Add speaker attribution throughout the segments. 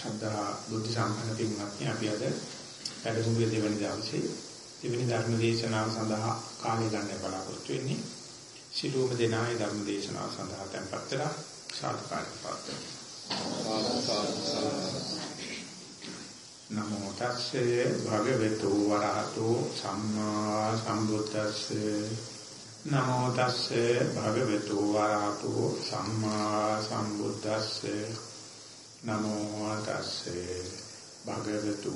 Speaker 1: අවසරයි ශ්‍රද්ධා බුද්ධ සම්පන්න පින්වත්නි අපි අද වැඩමුළුවේ දෙවැනි දවසේ දෙවැනි ධර්ම දේශනාව සඳහා කාලය ගන්න බලාපොරොත්තු වෙන්නේ. සිළුම දෙනායි ධර්ම දේශනාව සඳහා tempත් වෙලා සාදුකාරය පාත්‍රයි නමෝ තස්සේ භගවතු වරහතෝ සම්මා සම්බුද්දස්සේ. නමෝ තස්සේ භගවතු වරහතෝ සම්මා සම්බුද්දස්සේ. නමෝ තස්සේ භගවතු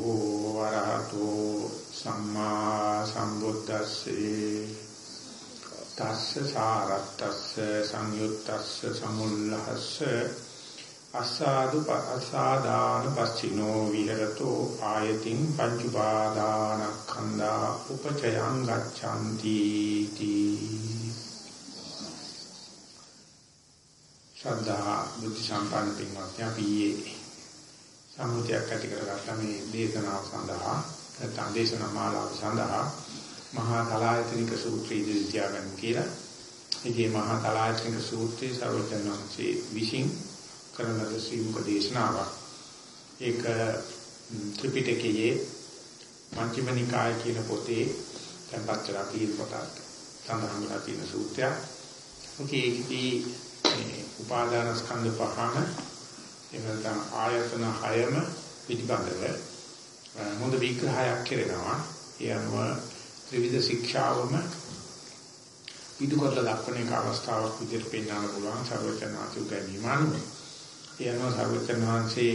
Speaker 1: වරහතෝ සම්මා සම්බුද්දස්සේ තස්ස සාරත්තස්ස සංයුත්තස්ස සමුල්ලහස්ස අසාදු අසාදාන පස්චිනෝ විහෙරතෝ ආයතින් පංච උපාදානස්කන්ධා උපචයං ගච්ඡanti තී ශ්‍රද්ධා බුද්ධ සම්පන්න පින්වත්නි අපි සම්මුතියක් ඇති කරගත්ත මේ දේශනාව සඳහා නැත්නම් දේශනා මාලාව සඳහා මහා කලායතනික සූත්‍රය ඉදිරි තියාගන්න කියලා. ඉතින් මහා කලායතනික සූත්‍රයේ සර්වඥාන්සේ විසින් කරන ලද ශ්‍රීමුක දේශනාවක්. ඒක ත්‍රිපිටකයේ මජ්ක්‍ධිම නිකාය කියන පොතේ තැන්පත් කරලා තියෙන පොතක්. සඳහන් කරලා තියෙන සූත්‍රයක්. ඒකෙදී උපාදාන ස්කන්ධ පහම එනතන ආයතන හයම පිටිබඳව හොඳ විග්‍රහයක් කරනවා. ඒ අනුව ත්‍රිවිධ ශික්ෂාවම පිටු කරලා දක්වන එක අවස්ථාවක් විදිහට පෙන්වන්න පුළුවන් සර්වචනාති උගැනීම අනුව. ඒ අනුව සර්වචනාංශේ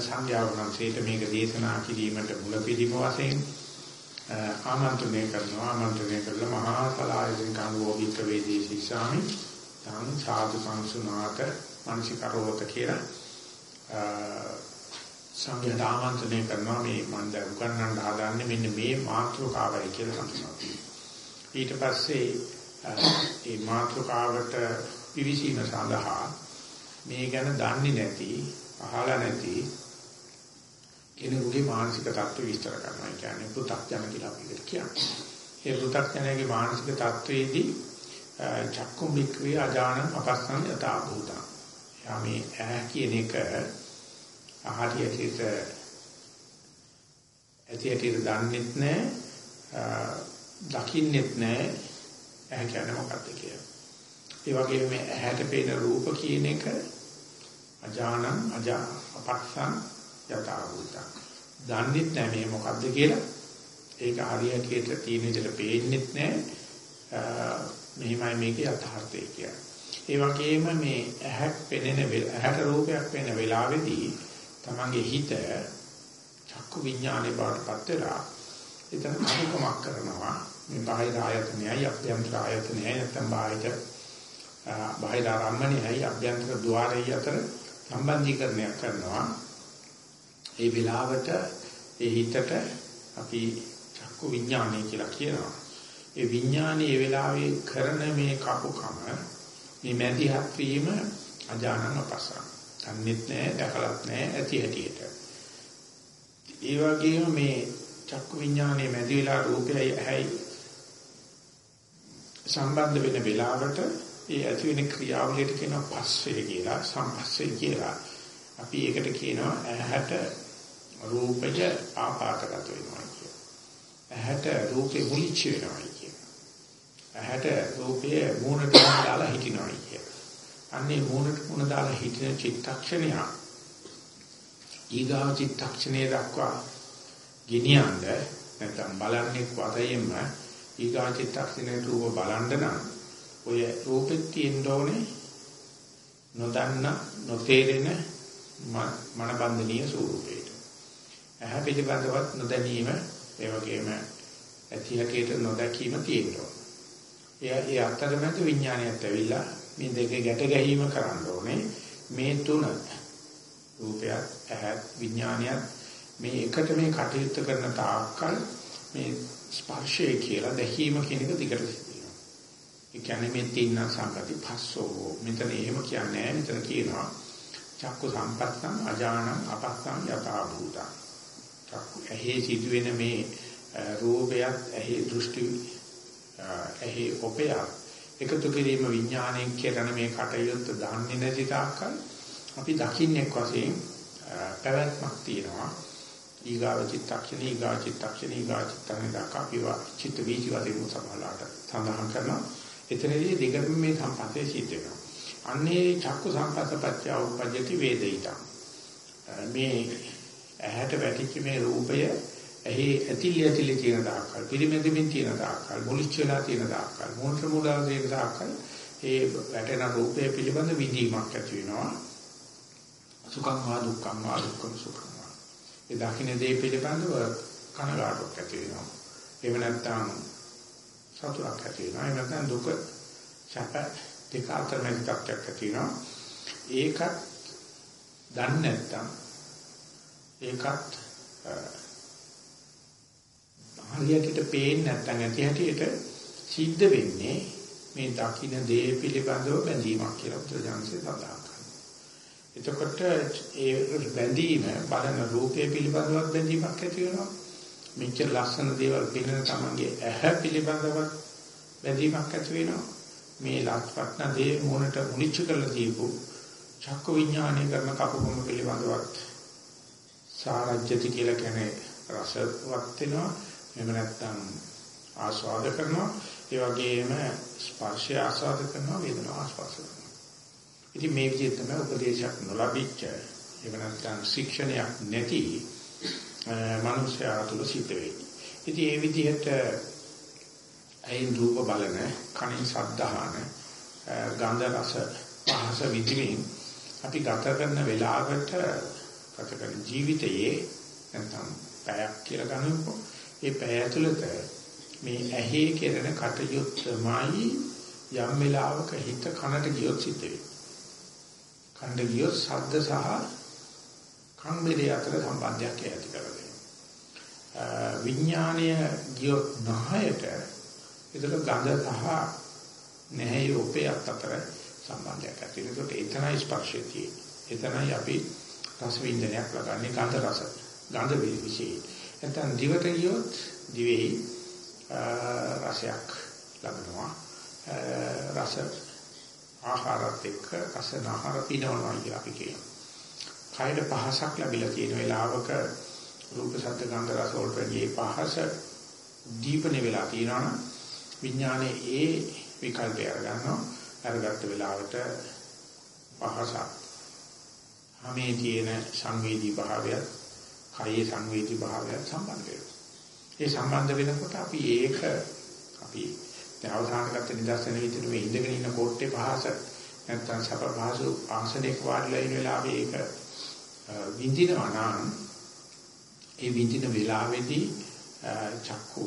Speaker 1: සංඥාව වහන්සේට මේක දේශනා කිරීමට මුලපිරිම වශයෙන් ආමන්ත්‍රණය කරනවා ආමන්ත්‍රණය කළා මහා සලායයෙන් කාණ්ඩෝගික වේදී ශික්ෂාමි තං සාදු සංසුනාත මනසිකරවත කියලා සංඝයාට ආමන්ත්‍රණය කරනවා මේ මම දැන් උගන්වන්න හදාන්නේ මෙන්න මේ මාතෘකාවයි කියලා හඳුන්වනවා. ඊට පස්සේ මේ මාතෘකාවට පිවිසීම සඳහා මේ ගැන දන්නේ නැති, අහලා නැති කෙනෙකුගේ මානසික තත්ත්ව විස්තර කරනවා. ඒ කියන්නේ පු탁ජන කියලා අපි කියන්නේ. ඒ පු탁ජනගේ මානසික තත්ත්වයේදී චක්කුම් වික්‍රිය අජාන අපස්සන් යතා භූතං. යා මේ ඇහ කියන එක අහරියට ඇතියට දන්නෙත් නැහැ දකින්නෙත් නැහැ ඇහ කියන්නේ මොකක්ද කියලා. ඒ වගේම මේ ඇහැට පේන රූප කියන එක අජානං අජා අපස්සන් යතා භූතං. දන්නෙත් නැහැ මේ මොකක්ද කියලා. ඒක හරියට තියෙන විදිහට පේන්නෙත් නැහැ මෙහිමයි මේකේ යථාර්ථය කියන්නේ. ඒ වගේම මේ ඇහක් පෙනෙන ඇහැට රූපයක් පෙනෙන වෙලාවේදී තමන්ගේ හිත චක්කු විඥානේ බාටපත් වෙලා එතන අනුකමක් කරනවා. මේ බාහිර ආයතනයයි අභ්‍යන්තර ආයතනයයි නැත්නම් බාහිර බාහිර ආරම්මණයයි අභ්‍යන්තර ద్వාරයයි අතර සම්බන්ධීකරණයක් කරනවා. ඒ වෙලාවට ඒ හිතට අපි චක්කු විඥානය කියලා කියනවා. ඒ විඥානයේ ඒ වෙලාවේ කරන මේ කපුකම මේ මැදිහත් වීම අජානන අපසං. දන්නේත් නැහැ, දැකලත් නැහැ, ඇති හැටියට. ඒ වගේම මේ චක්කු විඥානයේ මැදි වෙලා රූපයයි ඇහැයි සම්බන්ධ වෙන වෙලාවට ඒ ඇති වෙන ක්‍රියාවලියට කියනවා පස්සේ කියලා, සම්පස්සේ කියලා. අපි ඒකට කියනවා ඇහැට රූපය ආපාතගත වෙනවා කියලා. ඇහැට රූපේ මුලිච්ච වෙනවා ඇහැට රූපයේ මූණට දාලා හිටිනවා කිය. අන්නේ මූණට මූණ දාලා හිටින චිත්තක්ෂණය ඊගාව චිත්තක්ෂණයේ දක්වා ගෙනියන්න නැත්නම් බලන්නේ වතයෙන්ම ඊගාව චිත්තක්ෂණයේ රූප බලන්න නම් ඔය රූපෙත් තියෙන්න ඕනේ නොදන්න නොතේරෙන මනබන්ධනීය ස්වරූපයට. ඇහැ පිළිබඳවත් නොදැනීම ඒ වගේම ඇති හැටියට නොදැකීම තියෙනවා. ඒ ඒ අතරමැද විඥානයත් ඇවිල්ලා මේ දෙක ගැට ගැහිම කරන්න ඕනේ. මේ තුන රූපයත් ඇහත් විඥානයත් මේ එකට මේ කටයුත්ත කරන තාක්කල් මේ ස්පර්ශය කියලා දැකීම කියන එක දිගට සිදුවෙනවා. ඒ කියන්නේ මේ තින්න සංගති පස්සෝ මෙතන එහෙම කියන්නේ මෙතන කියනවා චක්කු සම්පත්තං අජානං අපස්සං යථා භූතං. චක්කු ඇහි සිදුවෙන මේ රූපයත් ඇහි දෘෂ්ටි එහි ඔපය එකතු කිරීම විඥාණයෙන් කියන මේ කටයුත්ත දන්නේ නැති තාක්කල් අපි දකින්නෙක් වශයෙන් පැවැත්මක් තියෙනවා. ඊගාව චිත්තක්ෂණී ඊගාව චිත්තක්ෂණී ඊගාව චිත්තක්ෂණී දක්වා පිවා චිත්ත වීචි වදින සමහරලාට සඳහන් කරනවා. එතනදී දිගටම මේ සම්පතේ සිද්ධ වෙනවා. අන්නේ චක්කු සංපස්සපච්චය උපජ්ජති වේදිතා. මේ ඇහැට වැටිච්ච මේ රූපය ඇහි ඇතිලි ඇතිලි තියෙන දායකල් පිරිමැදමින් තියෙන දායකල් මුලිච්ච වෙලා තියෙන දායකල් මොන්ත්‍ර මුලා තියෙන දායකල් ඒ වැටෙන රූපය පිළිබඳ විදීමක් ඇති වෙනවා. සුඛං වා දුක්ඛං වා දුක්ඛං සුඛං වා. ඒ දකින්න දේ පිළිබඳව කනගාටුවක් ඇති වෙනවා. එහෙම නැත්නම් සතුටක් ඇති වෙනවා. එහෙම නැත්නම් දුක සැප දෙක අතර මැද තත්ත්වයක් ඇති වෙනවා. ඒකත් දන්නේ නැත්නම් ඒකත් හරියට පේන්නේ නැත්නම් ඇති හැටියට සිද්ධ වෙන්නේ මේ දකින්න දේ පිළිබඳව බැඳීමක් කියලා බුදුජානකසේ සඳහන් කරනවා. එතකොට ඒ බැඳීම බලන රූපේ පිළිබඳව බැඳීමක් ඇති වෙනවා. මෙච්චර ලස්සන දේවල් පිළින තමන්ගේ ඇහැ පිළිබඳව බැඳීමක් ඇති වෙනවා. මේ ලක්වත්න දේ මොනට මුනිච්ච කරලා දීපු චක්ක විඥානය කරන කපකොම පිළිබඳවත් සාරජ්‍යති කියලා කියන්නේ රසවත් වෙනවා එහෙම නැත්නම් ආස්වාද කරනවා. ඒ වගේම ස්පර්ශය ආස්වාද කරනවා වේදනාව ආස්වාද කරනවා. ඉතින් මේ විදිහට තමයි උපදේශයක් නොලැබිච්ච එහෙම නැත්නම් ශික්ෂණයක් නැති මනුෂ්‍යයා තුල සිද්ධ වෙන්නේ. ඉතින් ඒ විදිහට අයින් රූප බලන කනින් ශබ්දහන ගන්ධ රස පහස විදිමින් අපි ගත කරන වෙලාවට ගත කරන ජීවිතයේ නැත්නම් පැයක් කියලා ගන්නකො ඒ පැය ඇතුළත මේ ඇහි කෙරෙන කටයුත්තමයි යම් වෙලාවක හිත කනට ගියොත් සිද්ධ වෙන්නේ. කනට ගියොත් ශබ්ද සහ කන් මෙලේ අතර සම්බන්ධයක් ඇති කරගන්නවා. විඥානීය ගියොත් නහයට ඒතර ගඳ සහ නැහැ යෝපේ අතර සම්බන්ධයක් ඇති වෙනවා. ඒකට එතනයි ස්පර්ශය තියෙන්නේ. එතනයි අපි රස විඳිනයක් ලබන්නේ ගන්ධ රස. ගන්ධ විශේෂයි. නැත්නම් දිවට ගියොත් දිවෙහි රසයක් ලබනවා. රස ආහාරත් එක්ක රස ආහාර පිනවනවා කියලා අපි කියනවා. කයර පහසක් ලැබිලා තියෙන වෙලාවක රූප ශබ්ද ගන්ධ රස වලට මේ පහස දීපනේ වෙලා තියෙනවා විඥානයේ ඒ විකල්පය අරගන්නවා. අරගත්ත වෙලාවට පහසක්. හැමේ තියෙන සංවේදී භාවයත් කයේ සංවේදී භාවයත් සම්බන්ධ වෙනවා. ඒ සම්බන්ධ වෙනකොට අපි ඒක අපි දැන් අවසානගත නිදර්ශන විදිහට මේ ඉඳගෙන ඉන්න කෝට්ටේ පහස නැත්තම් සප පහසු ආසනයක වාඩිලා ඉන්න වෙලාවේ ඒක විඳිනවා නම් ඒ විඳින වෙලාවේදී චක්කු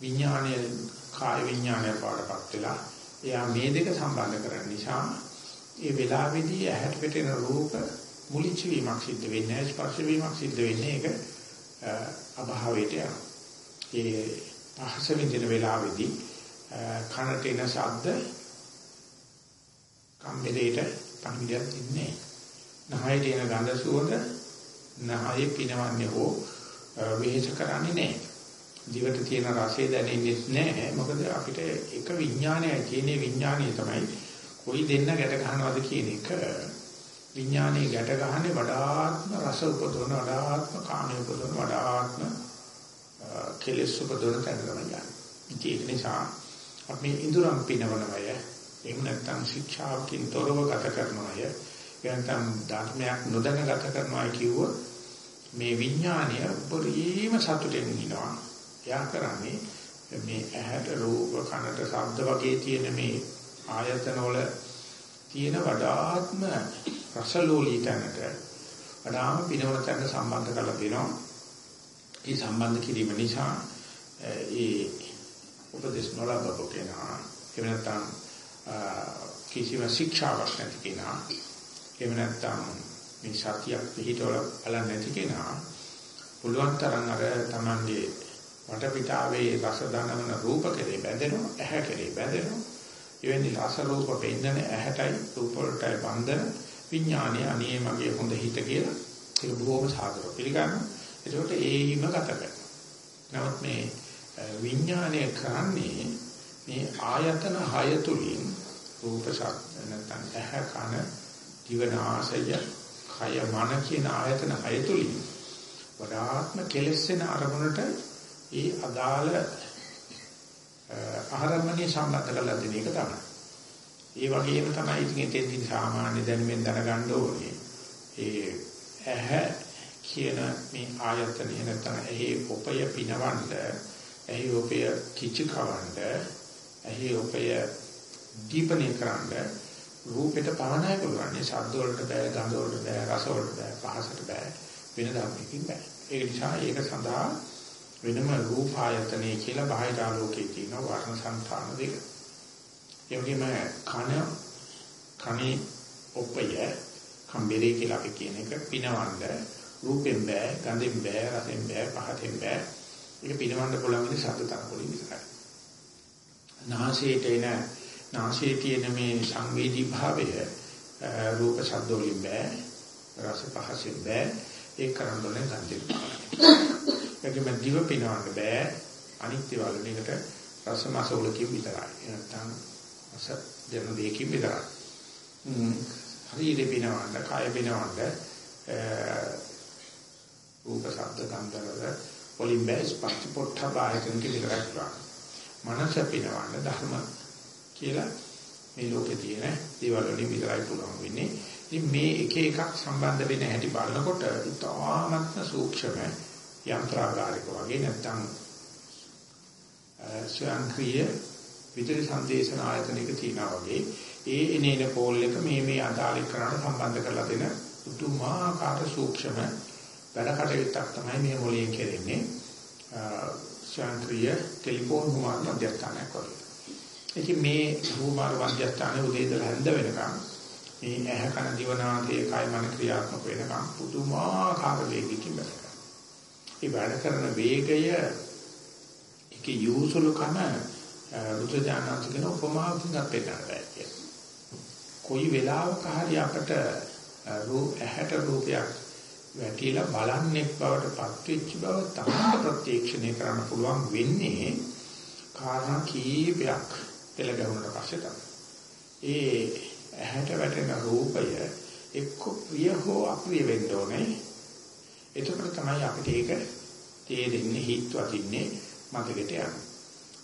Speaker 1: විඥානයේ කාය විඥානය පාඩපත් වෙලා එයා මේ දෙක සම්බන්ධ කරන නිසා ඒ වෙලාවේදී ඇහැට පෙටෙන රූප මුලිච්ච වීමක් සිද්ධ වෙන්නේ නැහැ ස්පර්ශ වීමක් සිද්ධ වෙන්නේ ඒක අභාවයට යනවා. ඒ පහස විඳින වෙලාවේදී කනට එන ශබ්ද කම්මැලේට පණිවිඩයක් දෙන්නේ නැහැ. නහයට එන ගඳ සුවඳ නහයේ පිනවන්නේ හෝ වෙහෙස කරන්නේ නැහැ. දිවට තියෙන රසය දැනෙන්නේ නැහැ. මොකද අපිට එක විඥානයයි තියෙන විඥානය තමයි කොයි දෙන්න ගැට ගන්නවද කියන එක විඥානයේ ගැට ගහන්නේ වඩාත්ම රස උපදවන වඩාත්ම කාම උපදවන වඩාත්ම කෙලෙස් උපදවන තැන තමයි යන්නේ. ඒක නිසා අපි ඉදurang පිනවනවය එහෙම නැත්නම් ශික්ෂාවකින් තොරව ගත කරනවය එහෙනම් ධර්මයක් නොදැන ගත කරනවා කිව්වොත් මේ විඥානය උපරිම සතුටෙන් ඉනවා. එයා කරන්නේ මේ ඇහැට රූප කනට ශබ්ද වගේ තියෙන මේ ආයතන වල තියෙන වඩාත්ම රසලෝලී තැනට වඩාම පිනවන තැනට සම්බන්ධ කරලා දෙනවා. ඒ සම්බන්ධ කිරීම නිසා ඒ උපදේශ නොලබපු කෙනා එහෙම නැත්නම් කිසිම ශික්ෂාවක් නැති කෙනා එහෙම නැත්නම් මේ සතියක් පිළිතොල බලන්නේ නැති කෙනා පුළුවන් තරම් අර Tamange වටපිටාවේ රස දනවන රූප කෙරේ බැඳෙනවා ඇහැ කෙරේ බැඳෙනවා එවැනි රස රූප පෙන්නන ඇහැටයි රූප වලටයි බඳින විඥානය අනේ මගේ හොඳ හිත කියලා ඒක බොහොම සාදරව පිළිගන්නවා. ඒකට ඒහිම ගත කරනවා. නමුත් මේ විඥානය කරන්නේ මේ ආයතන හය තුලින් රූප ශබ්ද නැත්නම් ඇහ කන දිවනාසය කය මන කියන ආයතන හය තුලින් වඩාත්ම කෙලෙස්සෙන අරමුණට ඒ අදාළ ආරම්භණිය සම්බන්ධ කරලා දෙන එක තමයි. ඒ වගේම තමයි ඉතින් එතෙන්දී සාමාන්‍ය දැනුමෙන් දැනගන්න ඕනේ. ඒ ඇහැ කියන මේ ආයතනය නැත්නම් එහි උපය පිනවන්න, එහි උපය කිචකවන්න, එහි උපය දීපණය කරන්න රූපෙට පවණයි පුළුවන්. ශබ්ද වලට බෑ, ගන්ධ වලට බෑ, රස වලට බෑ, පහසට බෑ, වෙන ධර්මයකින් බෑ. ඒ නිසා ඒක සඳහා වෙනම රූප ආයතනය කියලා බාහිර ආලෝකයේ තියෙන වර්ණ සංස්ථාන දෙක. ඒ වගේම කන කනේ ඔපය කම්බරේ කියලා අපි කියන එක පිනවන්න රූපෙන් බෑ, ගඳෙන් බෑ, රසෙන් බෑ, පහතෙන් බෑ. ඒක පිනවන්න පුළුවන් ඉතින් ශබ්ද තරකොලින් විතරයි. නාසයට එන නාසයේ තියෙන මේ සංවේදී භාවය රූප ශබ්ද වලින් බෑ, රස පහසෙන් බෑ. ඒක කරන්න ඕනේ ගන්ධෙන්. ඒකෙම දිව පිනවන්න බෑ. අනිත්‍ය වලනයකට රසමස වලකින් විතරයි. නැත්තම් රස දෙන දෙකකින් විතරයි. හරියට පිනවන්න, කාය පිනවන්න රූප ශබ්ද ගන්ධ වලින් බෑ ස්පර්ශ පොට්ටබ ආයතන කිය විතරයි කරන්නේ. මනස පිනවන්න ධර්ම කියලා මේ ලෝකේ තියෙන දේවල් වලින් විතරයි පුළුවන් වෙන්නේ. ඉතින් මේ එක එකක් සම්බන්ධ වෙන හැටි බලනකොට ඉතාමත්ම සූක්ෂම යන්ත්‍රාගාරික වගේ නැත්තම් ස්වයංක්‍රීය විදුලි සංදේශන ආයතනයක තියනා වගේ ඒ එනේන පෝල් එක මේ මේ අදාළ කරාට සම්බන්ධ කරලා දෙන උතුමාකාර සූක්ෂම වැඩ කටයුත්තක් තමයි මේ මොලේ කෙරෙන්නේ ස්වයංක්‍රීය ටෙලිෆෝන් හුමාර මධ්‍යස්ථානයක් වගේ. ඉතින් මේ හුමාර මධ්‍යස්ථානයේ උදේ ඉඳලා හැන්ද වෙනකම් මේ ඇහ කන දිවනාදී කය මන ක්‍රියාත්මක වෙනකම් පුදුමාකාර වේගකින් වැඩ ඒ වැඩ කරන වේගය ඒක යොසුලකම බුදුජානක කියන උපමාවකින් අපේට බෑ කොයි වෙලාවක හරි අපට රූප ඇහැට රූපයක් වැටිලා බලන්නේ බවට පත්වෙච්ච බව තමයි ප්‍රත්‍යක්ෂණය කරන්න පුළුවන් වෙන්නේ කාරණා කීපයක් පෙළ ගැහුණට පස්සේ තමයි. ඒ ඇහැට වැටෙන රූපය එක්ක ප්‍රිය හෝ අප්‍රිය වෙන්න ඕනේ. එතකොට තමයි අපිට ඒක තේරෙන්නේ හිත වදින්නේ මතකෙට යනවා.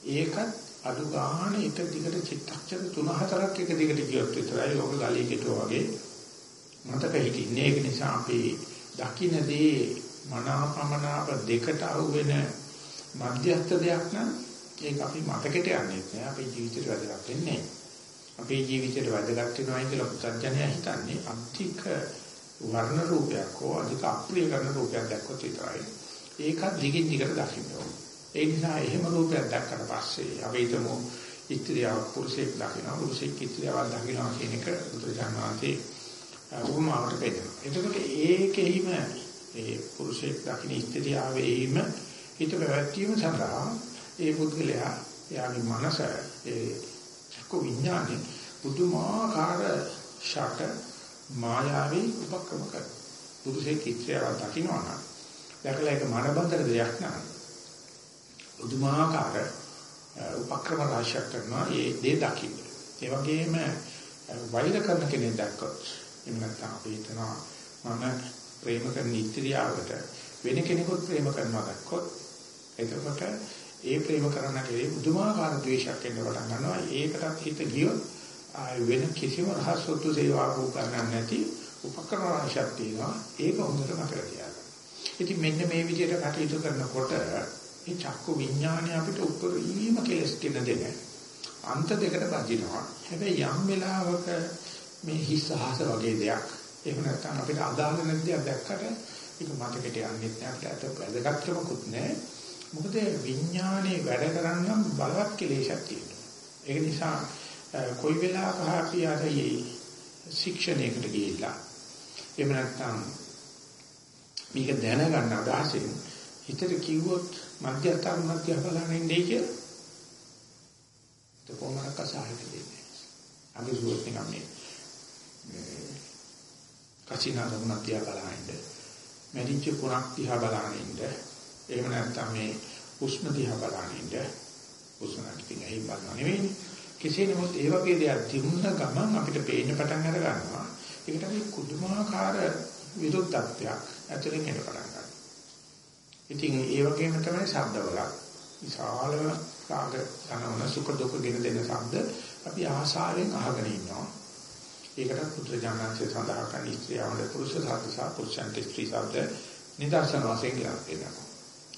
Speaker 1: ඒකත් අඩු ගන්න එක දිගට චිත්තක්ෂර 3-4ක් එක දිගට කියොත් විතරයි ඔබ ගලිය කෙටුවා වගේ මතක හිටින්නේ. ඒක නිසා අපි දකින්නේ මනාපමනාප දෙකට අහුවෙන මධ්‍යස්ථ දෙයක් නම් ඒක අපි මතකෙට යන්නේ නැහැ. අපේ ජීවිතේට වැදගත් වෙන්නේ නැහැ. අපේ ජීවිතේට වැදගත් වෙනවා කියලා පුතඥය හිතන්නේ අන්තික වර්ණ රූපයක් හෝ අධික අප්‍රිය කරන රූපයක් දැක්කොත් විතරයි. ඒකත් දිගින් දිගට දකින්න ඕනේ. ඒ නිසා එහෙම රූපයක් දැක්කට පස්සේ අපි හිතමු ඉත්‍ත්‍යාව පුරුෂයෙක් දකින්න පුරුෂයෙක් ඉත්‍ත්‍යාව දකින්න කියන එක බුදුසසුනාතේ උපමාවට පෙන්නනවා. එතකොට ඒකෙහිම ඒ පුරුෂයෙක් දකින්න ඉත්‍ත්‍යාවෙහිම හිත පැවැත්වීම සඳහා ඒ පුද්ගලයා එයාගේ මනස ඒ චක්ක විඥානේ පුදුමාකාර ශාක මායාවේ උපක්‍රම කරනවා. පුරුෂේ කිච්චයව දකින්නවා නම් දැකලා ඒක මනබන්දර දෙයක් නෑ. පුදුමාකාර උපක්‍රම රාශියක් කරනවා ඒ දේ දකින්න. ඒ වගේම වෛර කරන කෙනෙක් දැක්කොත් එහෙම නැත්නම් අපි හිතනවා මම ප්‍රේම කරන ඉත්‍ත්‍යාවට වෙන කෙනෙකුත් ප්‍රේම කරනවා දැක්කොත් එතකොට ඒ ප්‍රේම කරන කෙනේ පුදුමාකාර ද්වේෂයක් එන්න පටන් ගන්නවා. ඒකටත් හිත ගියොත් වෙන කිසිම රහසොත්තු සේවාවක් කරන්නේ නැති උපකරණ රාශියක් තියෙනවා. ඒක හොඳට මතක තියාගන්න. ඉතින් මෙන්න මේ විදිහට කටයුතු කරනකොට මේ චක්කු විඥානය අපිට උපරිම කෙලස් කියන දෙන අන්ත දෙකට බදිනවා. හැබැයි යම් වෙලාවක මේ හිස් අහස වගේ දෙයක් එහෙම නැත්නම් අපිට අදාළ නැති දෙයක් දැක්කට ඒක මතකෙට යන්නේ නැහැ අපිට වැදගත්කමකුත් නැහැ. මොකද විඥානේ වැඩ කරන්න බලවත් කෙලෙසක් තියෙනවා. ඒක නිසා කොයි වෙලාවක අපි අර ශික්ෂණයකට ගිහිල්ලා එහෙම නැත්නම් මේක දැනගන්න අදහසින් හිතට කිව්වොත් මධ්‍යස්ථාන මධ්‍ය බලන්න ඉන්නේ කියලා තකොමරක සාහිත්‍ය දෙන්නේ. අපි සුවත් නිකම් මේ කචිනා දමුණක් තියා බලහින්ද මැරිච්ච පුරක් තියා බලහින්ද එහෙම නැත්නම් මේ උෂ්ණ තියා බලහින්ද උෂ්ණ නැතිනම් එහෙම බලන්නේ නෙවෙයි කෙසේ නමුත් ඒ වගේ දෙයක් තිබුණ ගමන් අපිට පේන්න පටන් අර ගන්නවා ඒකට අපි කුදුමාකාර විරුද්ධත්වයක් ඇතුලෙන් එන්න පටන් ගන්නවා. ඉතින් ඒ වගේම තමයි ශබ්දවල විශාල රාග ධනවන සුඛ දුක ගෙන දෙන ශබ්ද අපි ආසාවෙන් අහගෙන ඉන්නවා. ඒකට පුත්‍රජානන්සේ සඳහන් කරන ස්ත්‍රියවල පුරුෂ ශබ්ද සහ පුරුෂයන්ට ස්ත්‍රී ශබ්ද නිදර්ශන වශයෙන් කියනවා.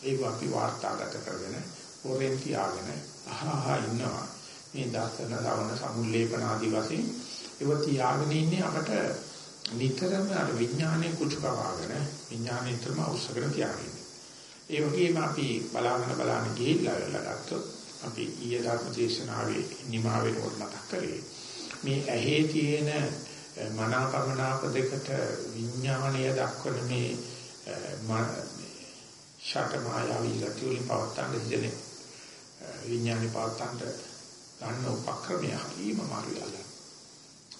Speaker 1: ඒක අපි වාර්තාගත කරගෙන හොරෙන් තියාගෙන අහහා ඉන්නවා. මේ දාසන සවන සමුල්ලේපන ආදි වශයෙන් ඒව තියාගෙන ඉන්නේ අපට නිතරම අර විඥානයේ කුචකවාගෙන විඥානයේතරම අවශ්‍යකර තියාගෙන. ඒ වගේම අපි බලාගෙන බලාගෙන ගිහිල්ලා වෙලා ගත්තොත් අපි ඊයේ ධර්ම දේශනාවේ නිමාවෙන් උඩ මතක් කරේ මේ ඇහි තියෙන මනාපමනාප දෙකට විඥාණය දක්වන මේ ෂට මායාවී ගති වලින් පවත්තන්න හිතෙන විඥානේ පවත්තන්න ගන්න උපක්‍රමය හරීම මාරුයල්ල.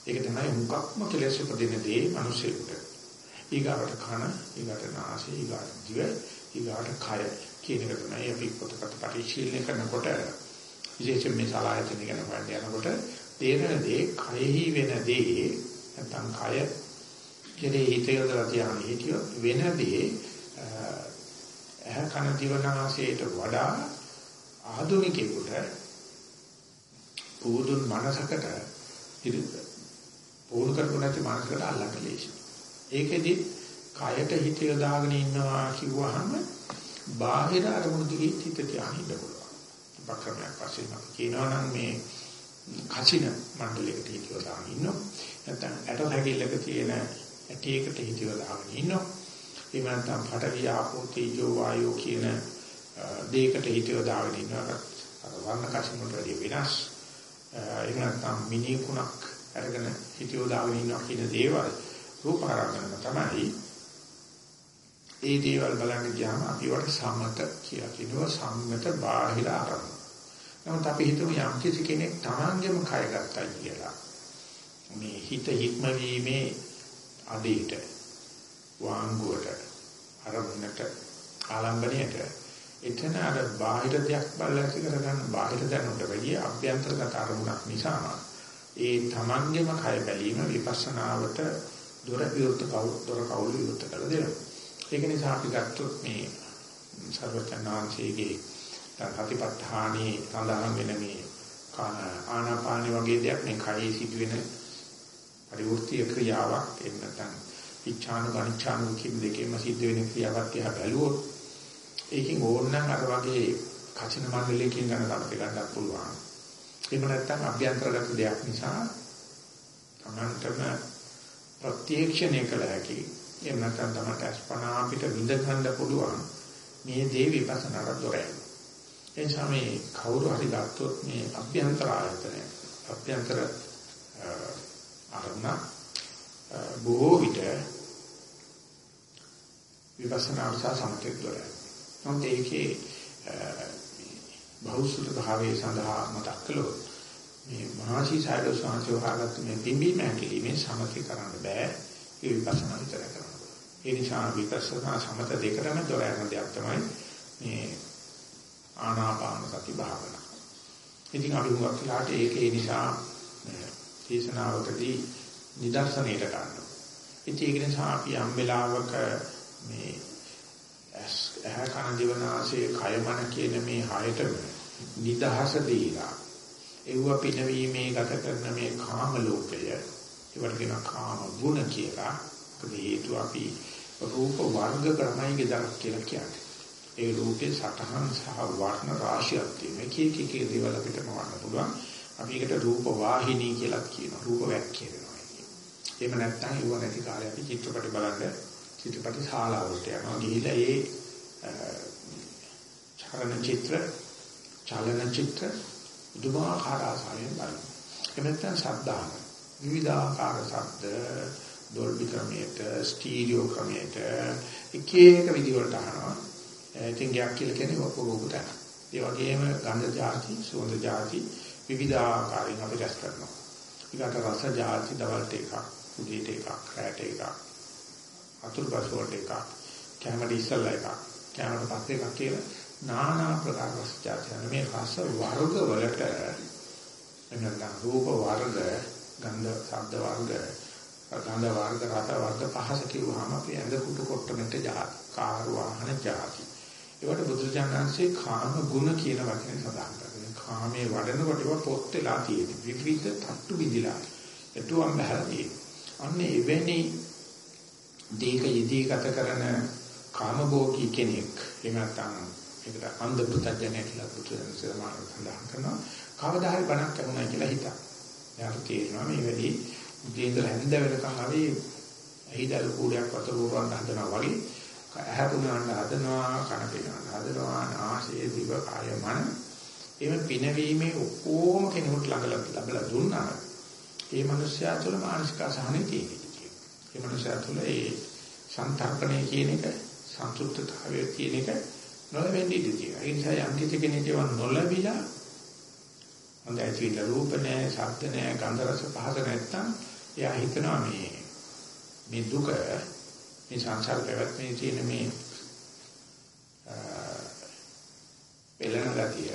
Speaker 1: ඒක තමයි මුකක්ම කෙලෙස් උපදින දේ මිනිසෙකුට. ඊගාට කන, ඊගාට නාසය, ඊගාට දිව, ඊගාට කය කියන එක තමයි අපි පොතකට පරිශීලනය කරනකොට විශේෂයෙන් මේ සලායතන ගැන හොයන්න යනකොට තේරෙන දේ කයෙහි වෙන දේ නැත්නම් කය කෙරේ හිත යොදලා තියාගෙන හිටියොත් වෙන දේ ඇහ කන දිවනාසයට වඩා ආධුනිකයෙකුට පුදුන් මනසකට ඉරිද පුහුණු කරපු නැති මනසකට අල්ලන්න ලේසි. ඒකෙදි කයට හිත යොදාගෙන ඉන්නවා කිව්වහම බාහිර අරමුණු දිගේ හිත තියාගෙන ඉන්න පුළුවන්. බක්‍රමයක් වශයෙන් අපි කියනවා නම් මේ කසින මණ්ඩලයකට හිත යොදාගෙන ඉන්නවා. නැත්නම් ඇට හැකිල්ලක තියෙන ඇටයකට හිත යොදාගෙන ඉන්නවා. එහෙම නැත්නම් පඨවි ආපෝ තේජෝ වායෝ කියන දෙයකට හිත යොදාගෙන ඉන්නවා. අර වර්ණ කසින වලට වැඩිය වෙනස්. එහෙම නැත්නම් මිනිකුණක් අරගෙන හිත යොදාගෙන ඉන්නවා කියන දේවල් රූපාරාමණය තමයි. ඒ දේවල් බලන්න ගියාම අපි වට සමත කියලා කියනවා සම්මත බාහිර ආරම්භ. නමුත් අපි හිතමු යම් කිසි කෙනෙක් තමන්ගේම කය ගත්තා කියලා. මේ හිත හික්ම වීමේ අඩේට වාංගුවට අරමුණට ආලම්බණයට එතන අර බාහිර දෙයක් බලලා කරගන්න බාහිර දැනුමට වැඩිය අභ්‍යන්තරගත අරමුණක් නිසා ඒ තමන්ගේම කය බැලීම විපස්සනාවට දොර විවෘත දොර කවුළු විවෘත කරලා දෙනවා. ඒක නිසා අපි ගත්තොත් මේ සර්වචනාංශයේ සතිපට්ඨානයේ සඳහන් වෙන මේ ආනාපාන වගේ දෙයක් මේ කයේ සිදුවෙන පරිවෘත්ති ක්‍රියාවක් එහෙම නැත්නම් ඉච්ඡාන ගණිච්ඡාන කියන දෙකේම සිද්ධ වෙන ක්‍රියාවක් තියා බැලුවොත් ඒකෙන් ඕනනම් අර වගේ කචින මණ්ඩලයකින් ගන්න අපිට ගන්නත් පුළුවන්. එහෙම නැත්නම් අභ්‍යන්තරගත දෙයක් නිසා තමන්ටම ප්‍රත්‍යක්ෂණය කළ හැකි. එහෙම නැත්නම් තමන්ට අස්පනා අපිට විඳ ගන්න පුළුවන් මේ දේ විපස්සනාට දොරයි. එනිසා මේ කවුරු හරි ගත්තොත් මේ අභ්‍යන්තර ආයතනය අභ්‍යන්තර අරණ බොහෝ විට විපස්සනා උසස් සමතේ දොරයි. නමුත් ඒකේ බහුසුත භාවයේ සඳහා මතක් කළොත් මේ මහසි සායද සංසෝ හාගත් මේ පිම්බීම ඇකිලිමේ සමතේ කරන්න බෑ ඒ විපස්සනා විතර කරන්න. ඒ නිසා විපස්සනා සමත දෙකම දොර යන දෙයක් තමයි මේ ආනාපාන සති භාවනාව. ඉතින් අපි හුඟක් වෙලාට ඒක ඒ නිසා දේශනාවකදී නිදර්ශනයට ගන්නවා. ඉතින් ඒක නිසා අපි යම් වෙලාවක මේ ඇහ කන දිවනාසය කය මන කියන මේ හයතම නිදහස දීලා ඒව පිනවීමේ ගත කරන මේ කාම ලෝකය ඒවට කියන කාම ගුණ කියලා හේතු අපි රූප වර්ග ක්‍රමයක දරක් කියලා කියන්නේ. ඒ රූපේ සටහන් සහ වර්ණ රාශියක් තියෙන එක එක එක දේවල් අපිට මවන්න පුළුවන්. අපි ඒකට රූප වාහිනී කියලා කියනවා. රූප වැක් කියනවා. එහෙම නැත්නම් ඒව නැති කාලේ අපි චිත්‍රපට බලන්න චිත්‍රපට ශාලාවට යනවා. ගිහිලා ඒ චලන චිත්‍ර චලන චිත්‍ර දුමාකාර ආසාවෙන් බලනවා. එහෙම නැත්නම් ශබ්දාන විවිධාකාර ශබ්ද ඩොල්බි ක්‍රමයට, ස්ටීරියෝ ක්‍රමයට එක එක විදිහකට අහනවා. ඉතින් ගයක් කියලා කියන්නේ ඔක්කොම උදාන. ඒ වගේම ගන්ධ જાති, සුවඳ જાති විවිධාකාරයෙන් අපි රැස් කරනවා. ඊකට රස જાති දවල්ට එකක්, උදේට එකක්, රැට එකක්. අතුරුපස වලට එකක්, කැමරේ ඉස්සල්ලා එකක්, කැමරේ පස්සේ එකක් කියලා নানা ප්‍රකාර රස જાති. මේ රස වර්ග වලට එන්න රූප වර්ග, ගන්ධ, ශබ්ද වර්ග ගඳ වර්ග රස වර්ග පහස කිව්වහම අපි ඇඳ කුටු කොට්ටමෙට ජාති කාර් වාහන ජාති. ඒවට බුදුචානන්සේ කාම ගුණ කියන වචනේ සඳහන් කරනවා. කාමයේ වඩනකොට ඒවා පොත් වෙලා තියෙන්නේ. විවිධ තට්ටු විදිලා එතුම් බහලා අන්නේ එවැනි දීක යෙදී ගත කරන කාමභෝගී කෙනෙක් එහෙම නැත්නම් ඒකට අන්ධ පුතඥය කියලා බුදුරජාණන් සමාන සඳහන් කරනවා. කවදා හරි බණක් කරනවා කියලා හිතා. එයාට තේරෙනවා මේ වැඩි උදේ ඉඳලා හැන්ද වෙනකන් අපි ඇහිදල් කූඩයක් වතුර පුරවන්න හදනවා වගේ ඇහැ පුනවන්න හදනවා කන පිනවන්න හදනවා නාසය දිව කාය මන එහෙම පිනවීමේ ඔක්කොම කෙනෙකුට ළඟ ලැබලා දුන්නා ඒ මනුස්සයා තුළ මානසික අසහනෙ තියෙනවා ඒ මනුස්සයා තුළ ඒ සංතරපණය කියන එක සන්තුෂ්ඨතාවය කියන එක නොලැබෙන්නේ ඉඳී. ඒ නිසා යම් කිසි කෙනෙක් ඒවා නොලැබිලා හොඳ ඇතිවිල රූප නැහැ, ශබ්ද නැහැ, ගන්ධ රස පහස නැත්තම් එයා හිතනවා මේ මේ දුක මේ සංසාර පැවැත්මේ තියෙන මේ පෙළෙන ගතිය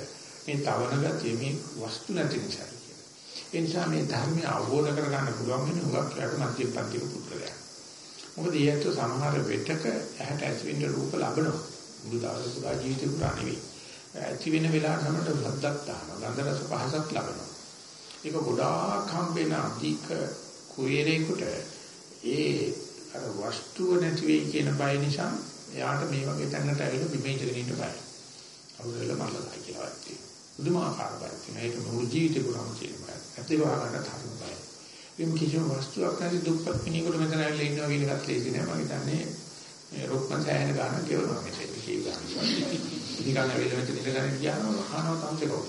Speaker 1: මේ තවන ගතිය මේ වස්තු නැති නිසා කියලා. ඒ නිසා මේ ධර්මය අවබෝධ කරගන්න පුළුවන් වෙන උගක් යට මධ්‍ය පන්තික පුත්‍රයා. මොකද ඊයත් සමහර වෙටක ඇහැට ඇතිවෙන රූප ලබනවා. මුළු දවස පුරා ජීවිතේ පුරා නෙවෙයි. ඇති වෙන වෙලාවට සමට සද්දක් තානවා. ගන්ධ රස පහසක් ලබනවා. ඒක ගොඩාක් හම්බෙන අධික කුයරේකට ඒ අර වස්තුව නැති වෙයි කියන බය නිසා එයාට මේ වගේ තැනකට ඇවිල්ලා බිමේ ඉඳගෙන ඉන්න බය. අවුරුල්ල මල්ලලා කියලා වත්ටි. බුදුමාකාර බය තියෙන ඒක මුළු ජීවිතේ පුරාම තියෙන බය. ඇත්තේ වහගන්න තරම් බය. එම් කිසිම වස්තුවක් නැති දුක්පත් මිනිහෙකුට මෙතන ඇවිල්ලා ඉන්නවා කියන එකත් ලේසි නෑ. මම හිතන්නේ මේ රොක්මන් සෑහෙන ගන්න කියවනවා මෙතෙන් කීව ගන්න. ඉතින් ඇවිල්ලා මෙතන ඉඳගෙන ගියාම අහනවා තමයි කවුද.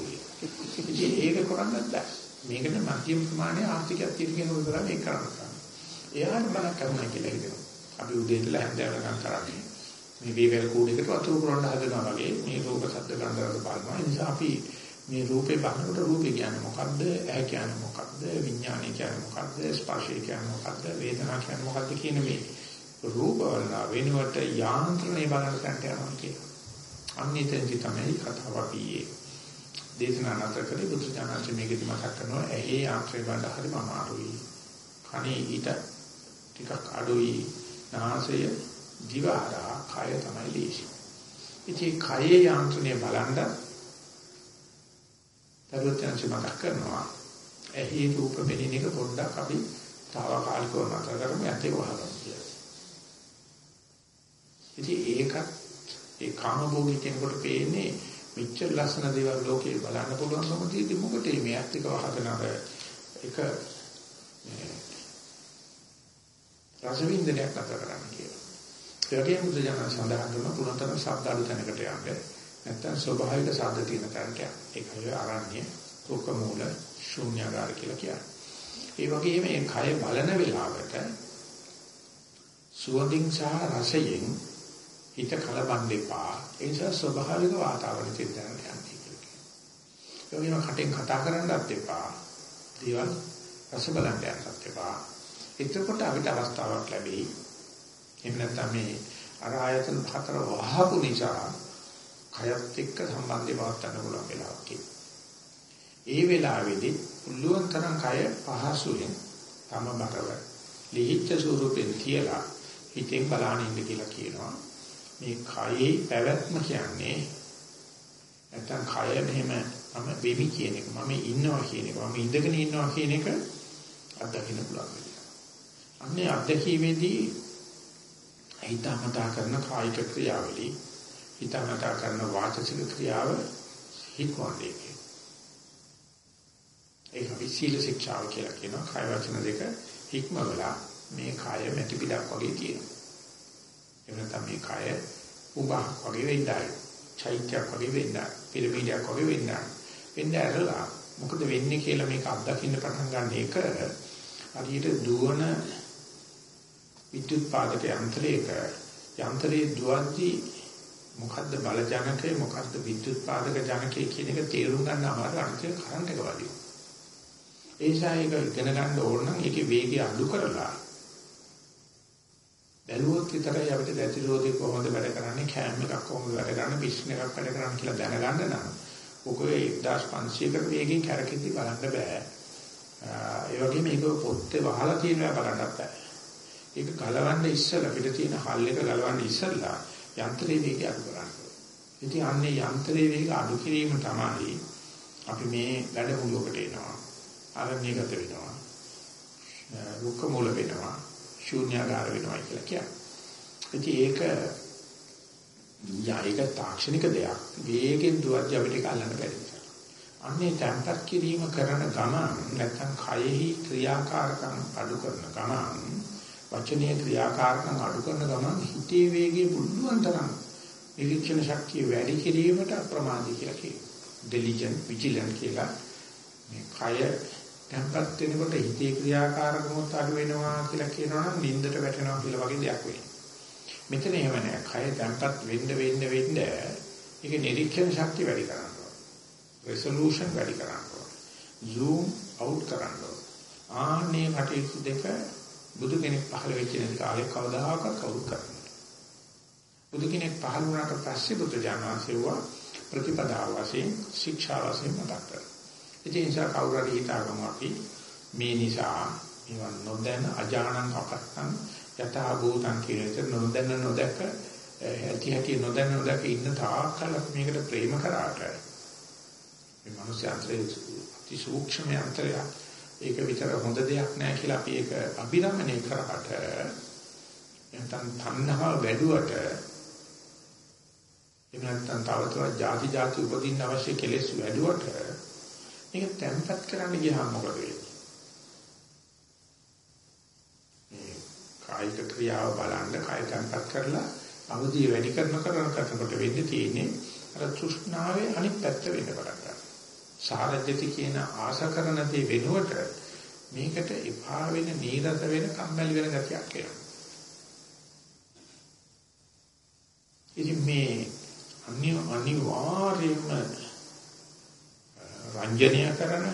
Speaker 1: ඉතින් ඒක කරන්නත් බෑ. මේකට මධ්‍යම ප්‍රමාණයේ ආර්ථිකයක් තියෙන උදලා මේක කරන්න. එයාට බලක් කරුණා කියලා හිතෙනවා. අපි උදේ ඉඳලා හැන්ද වෙනකම් කරන්නේ. මේ වේවැල් කූඩේකට වතුර පුරවන්න හදනවා වගේ මේ රූප ශබ්ද ගන්ධ රස බලනවා. ඒ නිසා අපි මේ රූපේ බලනකොට රූපේ කියන්නේ මොකද්ද? ඇහැ කියන්නේ මොකද්ද? විඥානය කියන්නේ මොකද්ද? ස්පර්ශය කියන්නේ මොකද්ද? වේදනා කියන්නේ මොකද්ද කියන මේ රූප වල වෙනුවට යාන්ත්‍රණය බලන තැනට යනවා කියලා. අනිතෙන්දි තමයි කතාව අපි දේශනා නැතර කරේ බුදු දානච මේකෙදි මතක් කරනවා ඇහි යාන්ත්‍රය බලන්න හරිම අමාරුයි. කනේ ඊට ටිකක් අඩුයි. නාසය දිවහරා කය තමයි ලේසි. ඉතින් කයේ යාන්ත්‍රණය බලන්න දරුවචන්සි මතක් කරනවා. ඇහි රූප මෙලින එක පොඩ්ඩක් අපි తాවකාලිකව නතර කරමු යතේ වහගමු කියලා. ඉතින් ඒකත් ඒ කාමභෝගී කෙනෙකුට පේන්නේ මෙච්චර ලස්සන දේවල් ලෝකේ බලන්න පුළුවන්කම තියෙදි මොකටද මේ ඇත්තික වහගෙන අර එක රසවින්දනයක් අතර කරන්න කියලා. ඒ වගේම බුද්ධ ජනක සඳහන් කරන පුරතන ශබ්ද අඩු තැනකට යන්න. නැත්තම් ස්වභාවික ශබ්ද තියෙන තැනට යන්න. ඒකයි ආරණ්‍ය, තෝක මූල, ශූන්‍යාගාර කියලා කියන්නේ. ඒ වගේම මේ කය බලන වෙලාවට සුවඳින් සහ රසයෙන් හිත කලබන් දෙපා. ඒ නිසා ස්වභාවික වාතාවරණය තියන්න යන්නේ කියලා කියනවා. ඒ වගේම කටෙන් කතා කරන්නත් එපා. දේවල් රස බලන්න යන්නත් එපා. එතකොට අපිට අවස්ථාවක් ලැබෙයි. එහෙම නැත්නම් මේ අර ආයතන හතර වහපු නිසා කයත් එක්ක සම්බන්ධය පවත්වන්න පුළුවන් වෙලාවක් ඒ වෙලාවේදී පුළුවන් තරම් කය පහසුවෙන් තම බරව ලිහිච්ඡ ස්වරූපෙන් කියලා හිතෙන් බලාගෙන ඉන්න කියලා කියනවා. මේ කයේ පැවැත්ම කියන්නේ නැත්නම් කය මෙහෙම මම වෙමි කියන එක මම ඉන්නවා කියන එක මම ඉඳගෙන ඉන්නවා කියන එක අත්දකින්න පුළුවන්. අන්නේ අත්දැකීමේදී හිතාමතා කරන කායික ක්‍රියාවලිය හිතාමතා කරන වාචික ක්‍රියාව හික්වන්නේ කියන. ඒක අපි සීල ශික්ෂාව කියලා කියනවා. කාය වචන දෙක හික්මවලා මේ කාය මැටි පිටක් වගේ තියෙනවා. එහෙම නැත්නම් මේ කාය උභා වගේ වෙන්නයි. චෛත්‍යයක් වගේ වෙන්නයි. පිරමීඩයක් වගේ වෙන්නයි. වෙන්න ඇරලා මොකද වෙන්නේ කියලා මේක අත්දකින්න පටන් ගන්න එක හරියට දුවන විද්‍යුත් පාදක යන්ත්‍රයක යන්ත්‍රයේ දුවද්දී මොකද්ද බල ජනකේ මොකද්ද විද්‍යුත් පාදක ජනකේ කියන එක තේරුම් ගන්න අමාරු අනිත් කරන්ට් එක වගේ. ඒ නිසා ඒක ඉගෙන ගන්න ඕන නම් ඒකේ වේගය අඩු කරලා බැලුවොත් විතරයි අපිට දැති රෝධේ කොහොමද වැඩ කරන්නේ කෑම එකක් කොහොමද වැඩ කරන්නේ පිස්න එකක් වැඩ කරන්නේ කියලා දැනගන්න නම් ඔකේ 1500කට වේගයෙන් කැරකෙද්දි බලන්න බෑ. ඒ ඒ වගේම මේක පොත්තේ වහලා තියෙනවා බලන්නත් බෑ. ඒක ගලවන්න ඉස්සලා පිට තියෙන හල් එක ගලවන්න ඉස්සලා යන්ත්‍රයේ වේගය අඩු කරන්න ඉතින් අන්නේ යන්ත්‍රයේ වේග අඩු කිරීම තමයි අපි මේ වැඩමුළුවකට එනවා. අරණ්‍යගත වෙනවා. රුක්ක මූල වෙනවා. ශූන්‍යාකාර වෙනවා කියලා කියන්නේ. ඉතින් ඒක යා ඒක තාක්ෂණික දෙයක්. වේගෙන් දුවත් අපිට අල්ලන්න බැරි නිසා. අන්නේ tempat කිරීම කරන ගමන් නැත්නම් කයෙහි ක්‍රියාකාරකම් අඩු කරන ගමන් වචනීය ක්‍රියාකාරකම් අඩු කරන ගමන් හිතේ වේගය බුදුන් තරම් නිරීක්ෂණ ශක්තිය වැඩි කිරීමට අප්‍රමාදී කියලා කියනවා. ඩෙලිජන් විජිලන්ට් කියලා මේ කය tempat වෙනකොට හිතේ ක්‍රියාකාරකමත් අඩු වෙනවා කියලා කියනවා නම් නින්දට වැටෙනවා කියලා වගේ දෙයක් වෙනවා. මෙතන එහෙම නෑ. කය tempat වෙන්න වෙන්න වෙන්න ඒක නිරීක්ෂණ ශක්තිය වැඩි කරනවා. resolution වැඩි කරනවා. zoom out කරනවා. ආන්නේ කටයුතු දෙක බුදු කෙනෙක් පහළ වෙච්ච කාලේ කවදාහක්වත් කවුරු කරන්නේ. බුදු කෙනෙක් පහළ වුණාට පස්සේ බුදු ජානවාසෙව්වා ප්‍රතිපදාව වශයෙන් ශික්ෂා වශයෙන් මතක් කරලා. ඒ නිසා කවුරු හරි හිතාගමු අපි මේ නිසා නිවන් නොදැන අජානං අපත්තං යථා භූතං කියන එක නොදැන නොදක ඇති හැටි නොදැන නොදක ඉන්න තාක්කල් මේකට ප්‍රේම කරාට. මේ මනුස්සයන්ගේ අති සූක්ෂම යන්ත්‍රය ඒක විතර හොඳ දෙයක් නෑ කියලා අපි ඒක අභිරමණය කරාට නැත්නම් තණ්හාව වැඩුවට එහෙම නැත්නම් තව තවත් ಜಾති ಜಾති උපදින්න අවශ්‍ය කෙලෙස් වැඩුවට මේක තැම්පත් කරන්න ගියාම මොකද වෙන්නේ? මේ කායික ක්‍රියාව බලන්න කාය තැම්පත් කරලා අවධිය වැඩි කරන කරන කරනකොට වෙන්නේ තියෙන්නේ අර තෘෂ්ණාවේ අනිත් පැත්ත වෙන්න පටන් ගන්නවා. සාරජ්‍යති කියන ආශා කරන දේ වෙනුවට මේකට එපා වෙන නීරස වෙන කම්මැලි වෙන ගතියක් එනවා. ඉතින් මේ අනිවාර්යයෙන්ම රංජනීය කරන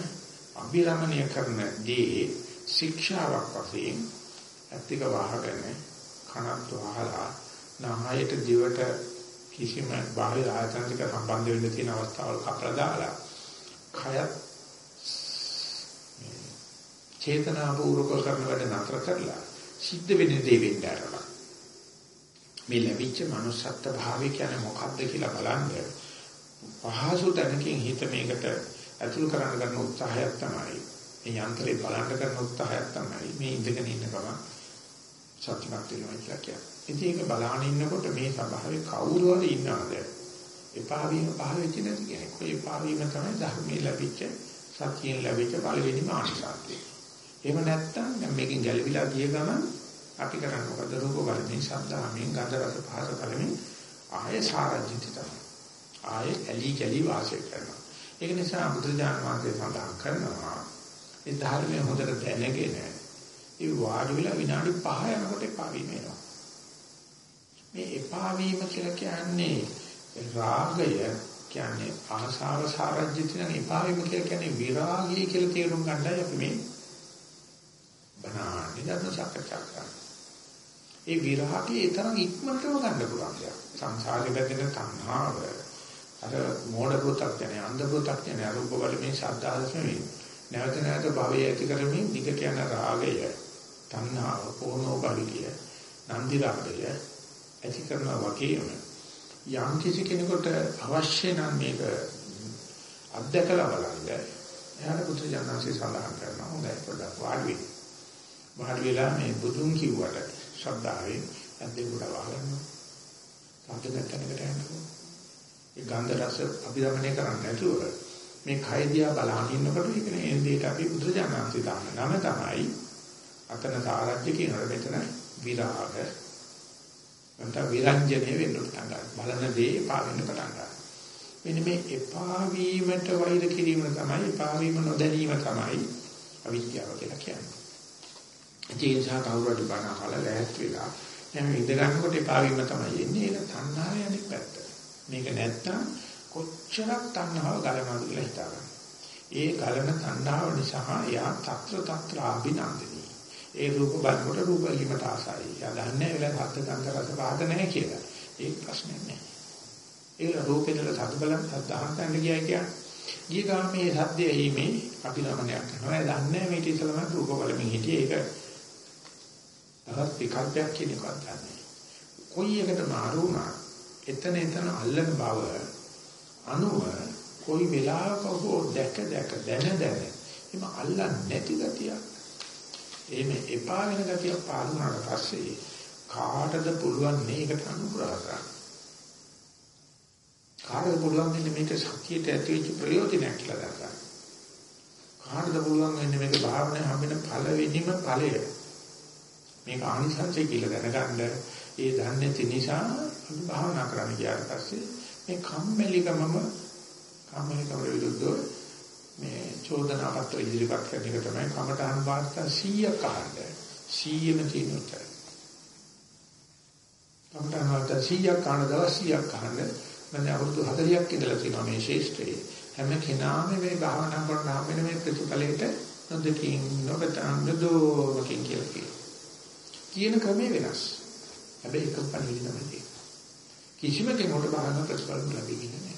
Speaker 1: අභිරමණය කරන දේ ශික්ෂාවක් වශයෙන් ඇත්තික වහගෙන කනත් වහලා නහයට දිවට කිසිම බාහිර ආයතනික සම්බන්ධ වෙන්න තියෙන අවස්ථාවල් කපලා දාලා කයත් චේතනාපූර්වක කරන වැඩ නතර කරලා සිද්ධ වෙන දේ වෙන්න ආරම්භ. මේ ලැබිච්ච manussත්ත්ව භාවය කියන්නේ මොකක්ද කියලා බලන්න පහසු තැනකින් හිත මේකට ඇතුල් කරන්න කරන උත්සාහයක් තමයි මේ යන්ත්‍රේ බලන්න කරන උත්සාහයක් තමයි මේ ඉඳගෙන ඉන්න ගමන් සත්‍යමත් වෙනවා කියලා කියන්නේ. ඉතින් ඒක බලාගෙන ඉන්නකොට මේ ස්වභාවයේ කවුරු හරි ඉන්නවද? එපා වීම පහළ වෙච්ච නැති කෙනෙක්. ඒ එපා වීම තමයි ධර්මයේ ලැබිච්ච සත්‍යයෙන් ලැබිච්ච පළවෙනිම ආශිර්වාදය. එහෙම නැත්නම් දැන් මේකෙන් ගැලවිලා ගිය ගමන් අපි කරන්නේ මොකද රූප බලමින් ශබ්දාමින් ගන්ධ රස පහස බලමින් ආය සාරජිත තමයි ආය ඇලි කැලි වාසය කරනවා ඒක නිසා බුදුජානක වහන්සේ සඳහන් කරනවා ඒ ධර්මයේ හොඳට දැනගෙන ඒ වාඩි වෙලා විනාඩි 5 යනකොට එපා වීම එනවා මේ එපා වීම කියලා කියන්නේ රාගය කියන්නේ ආසාව සාරජ්‍යත නම් එපා වීම කියලා කියන්නේ විරාගය කියලා තේරුම් ගන්නයි අපි මේ බණාන්නේ ධර්ම සාකච්ඡා කරන්නේ ඒ විරහකේ ඒ තරම් ඉක්මනටම ගන්න පුළුවන් දෙයක්. සංසාරේ බැඳෙන තණ්හාව අර මෝඩ පුතක්ඥය අන්ධ පුතක්ඥය අරූප වල මේ ශබ්දාදසමේ නැවත නැවත භවය ඇති කරමින් දිගට යන රාගය තණ්හාව පොහොනෝ බලිය නන්දි රාගය ඇති කරනවා වගේම යම් කිසි කෙනෙකුට අවශ්‍ය නම් මේක අත්දකලා බලන්න එයාට පුත්‍ර ජානන්සේ සඳහන් කරනවා හොඳයි පොඩ්ඩක් වාඩි වෙන්න. වාඩි වෙලා මේ බුදුන් කිව්වට ශ්‍රද්ධාවෙන් ඇද්දේ උඩ වහගන්නවා. සාධනකට යනවා. ඒ ගන්ධ රස අභිරමණය කරන්නේ නැතුව මේ කය දිහා බලන ඉන්නකොට ඒක නේ දෙයට අපි බුදුජානන්සේ දාන නම තමයි අතන සාරජ්‍ය කියනකොට මෙතන විරාග නැත්නම් විරංජනේ වෙන්න පටන් ගන්නවා. බලන දේ එපා වෙන්න පටන් ගන්නවා. මෙන්න මේ එපා වීමට වෛර කිරීම තමයි එපා වීම නොදැනීම තමයි අවිද්‍යාව කියලා කියන්නේ. ඒ නිසා කවුරු හරි බණ අහලා ලෑස්ති වෙලා එහෙනම් ඉඳ ගන්නකොට එපා වීම තමයි එන්නේ. ඒක තණ්හාවේ අනිත් පැත්ත. මේක නැත්තම් කොච්චරක් තණ්හාව ගලනවද කියලා හිතා ගන්න. ඒ ගලන තණ්හාව නිසා එයා తත්‍ර తත්‍ර අභිනන්දනී. ඒ රූප බලනකොට රූප වලට ආසයි. එයා දන්නේ වෙලාව හත් ගන්ධ රස පාද නැහැ කියලා. ඒක ප්‍රශ්නේ නැහැ. ඒ රූපෙදල සත් බලන් සද්ධාහන් ගන්න ගියා කියන්නේ ගිය ගමන් මේ සද්දය එීමේ අභිරමණයක් කරනවා. ඒ දන්නේ මේ ඉතිසලම රූප බලමින් හිටියේ ඒක තවත් විකල්පයක් කියන එකක් දන්නේ. කොයි එකට මාරු වුණා එතන එතන අල්ලන බව අනුව කොයි වෙලාවක හෝ දැක දැක දැන දැන එම අල්ලන්නේ නැති ගතියක්. එහෙම එපා වෙන ගතියක් පාලු වුණාට පස්සේ කාටද පුළුවන් මේකට අනුග්‍රහ කරන්න. කාටද පුළුවන් මෙන්න මේක සතියට ඇතිවෙච්ච ප්‍රයෝජනයක් කියලා දක්වන්න. කාටද පුළුවන් මෙන්න මේක භාවනාවේ හැමෙන පළවෙනිම ඵලය. මේක ආනිසංසය කියලා දැනගන්න ඒ දන්නේ නැති නිසා අපි භාවනා කරන්න ගියාට පස්සේ මේ කම්මැලිකමම කම්මැලිකම විරුද්ධව මේ චෝදනා පත්‍ර ඉදිරිපත් කරන එක තමයි කමඨහන් වාර්තා 100ක් අහන්න 100ම තියෙන උත්තර. කමඨහන් වාර්තා 100ක් අහන දවස් 100ක් අහන්න මම අවුරුදු 40ක් ඉඳලා තියෙනවා මේ ශේෂ්ත්‍රයේ. හැම කෙනාම මේ භාවනා කරන හැම මේ ප්‍රතිඵලයට නොදකින් නොබතන් නොදෝකින් කියලා කියනවා. කියන ක්‍රමේ වෙනස්. හැබැයි එකම පණිවිඩ තමයි තියෙන්නේ. කිසිම කෙනෙකුට භාවනා ප්‍රතිඵල ලැබෙන්නේ නැහැ.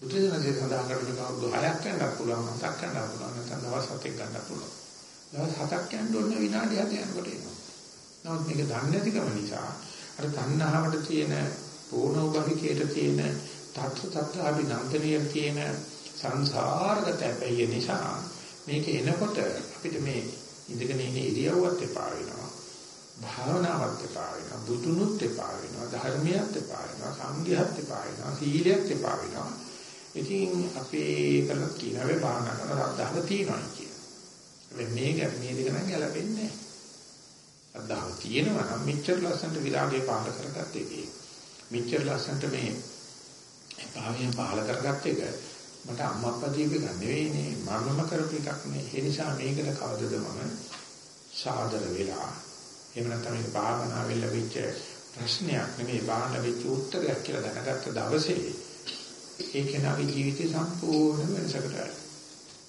Speaker 1: බුදුදහමේ සඳහන් කරන කවුරු 6ක් ගන්නත් පුළුවන්, 7ක් ගන්නත් පුළුවන්, නැත්නම් දවස් 7ක් ගන්නත් පුළුවන්. දවස් 7ක් යන්න ඕන විනාඩි 7 යනකොට එනවා. නමුත් මේක දන්නේ නැතිකම නිසා අර තණ්හාවට තියෙන පෝණෝභවිකයට තියෙන තත්ත්ව තත්ත්ව අභිනන්දනයේ තියෙන සංසාරගත හැබැයි නිසා මේක එනකොට අපිට මේ ඉඳගෙන ඉන්න ඉරියව්වත් එපා වෙනවා භාවනාවත් එපා වෙනවා බුදුනුත් එපා වෙනවා ධර්මියත් එපා වෙනවා සංඝයත් එපා වෙනවා සීලයත් එපා වෙනවා ඉතින් අපේ කරලා කියන වේ භාවනා කරන රද්දාව තියෙනවා කියන. මේක මේ දෙක නම් ගැලපෙන්නේ නැහැ. රද්දාව තියෙනවා නම් මෙච්චර ලස්සනට විරාගය පාල කරගත්ත එකේ. මෙච්චර ලස්සනට මේ භාවයෙන් පහල කරගත්ත එක මට අම්මා අප්පා දීප එක නෙවෙයිනේ මමම කරපු එකක් නේ ඒ නිසා මේකට කවදද මම සාදර වෙලා එහෙම නැත්නම් මේක භාවනාවෙන් ලැබිච්ච ප්‍රශ්නයක් නෙමෙයි භාවනා වෙච්ච උත්තරයක් කියලා දැනගත්ත දවසේ ඒ කෙනාගේ ජීවිතය සම්පූර්ණ වෙනසකට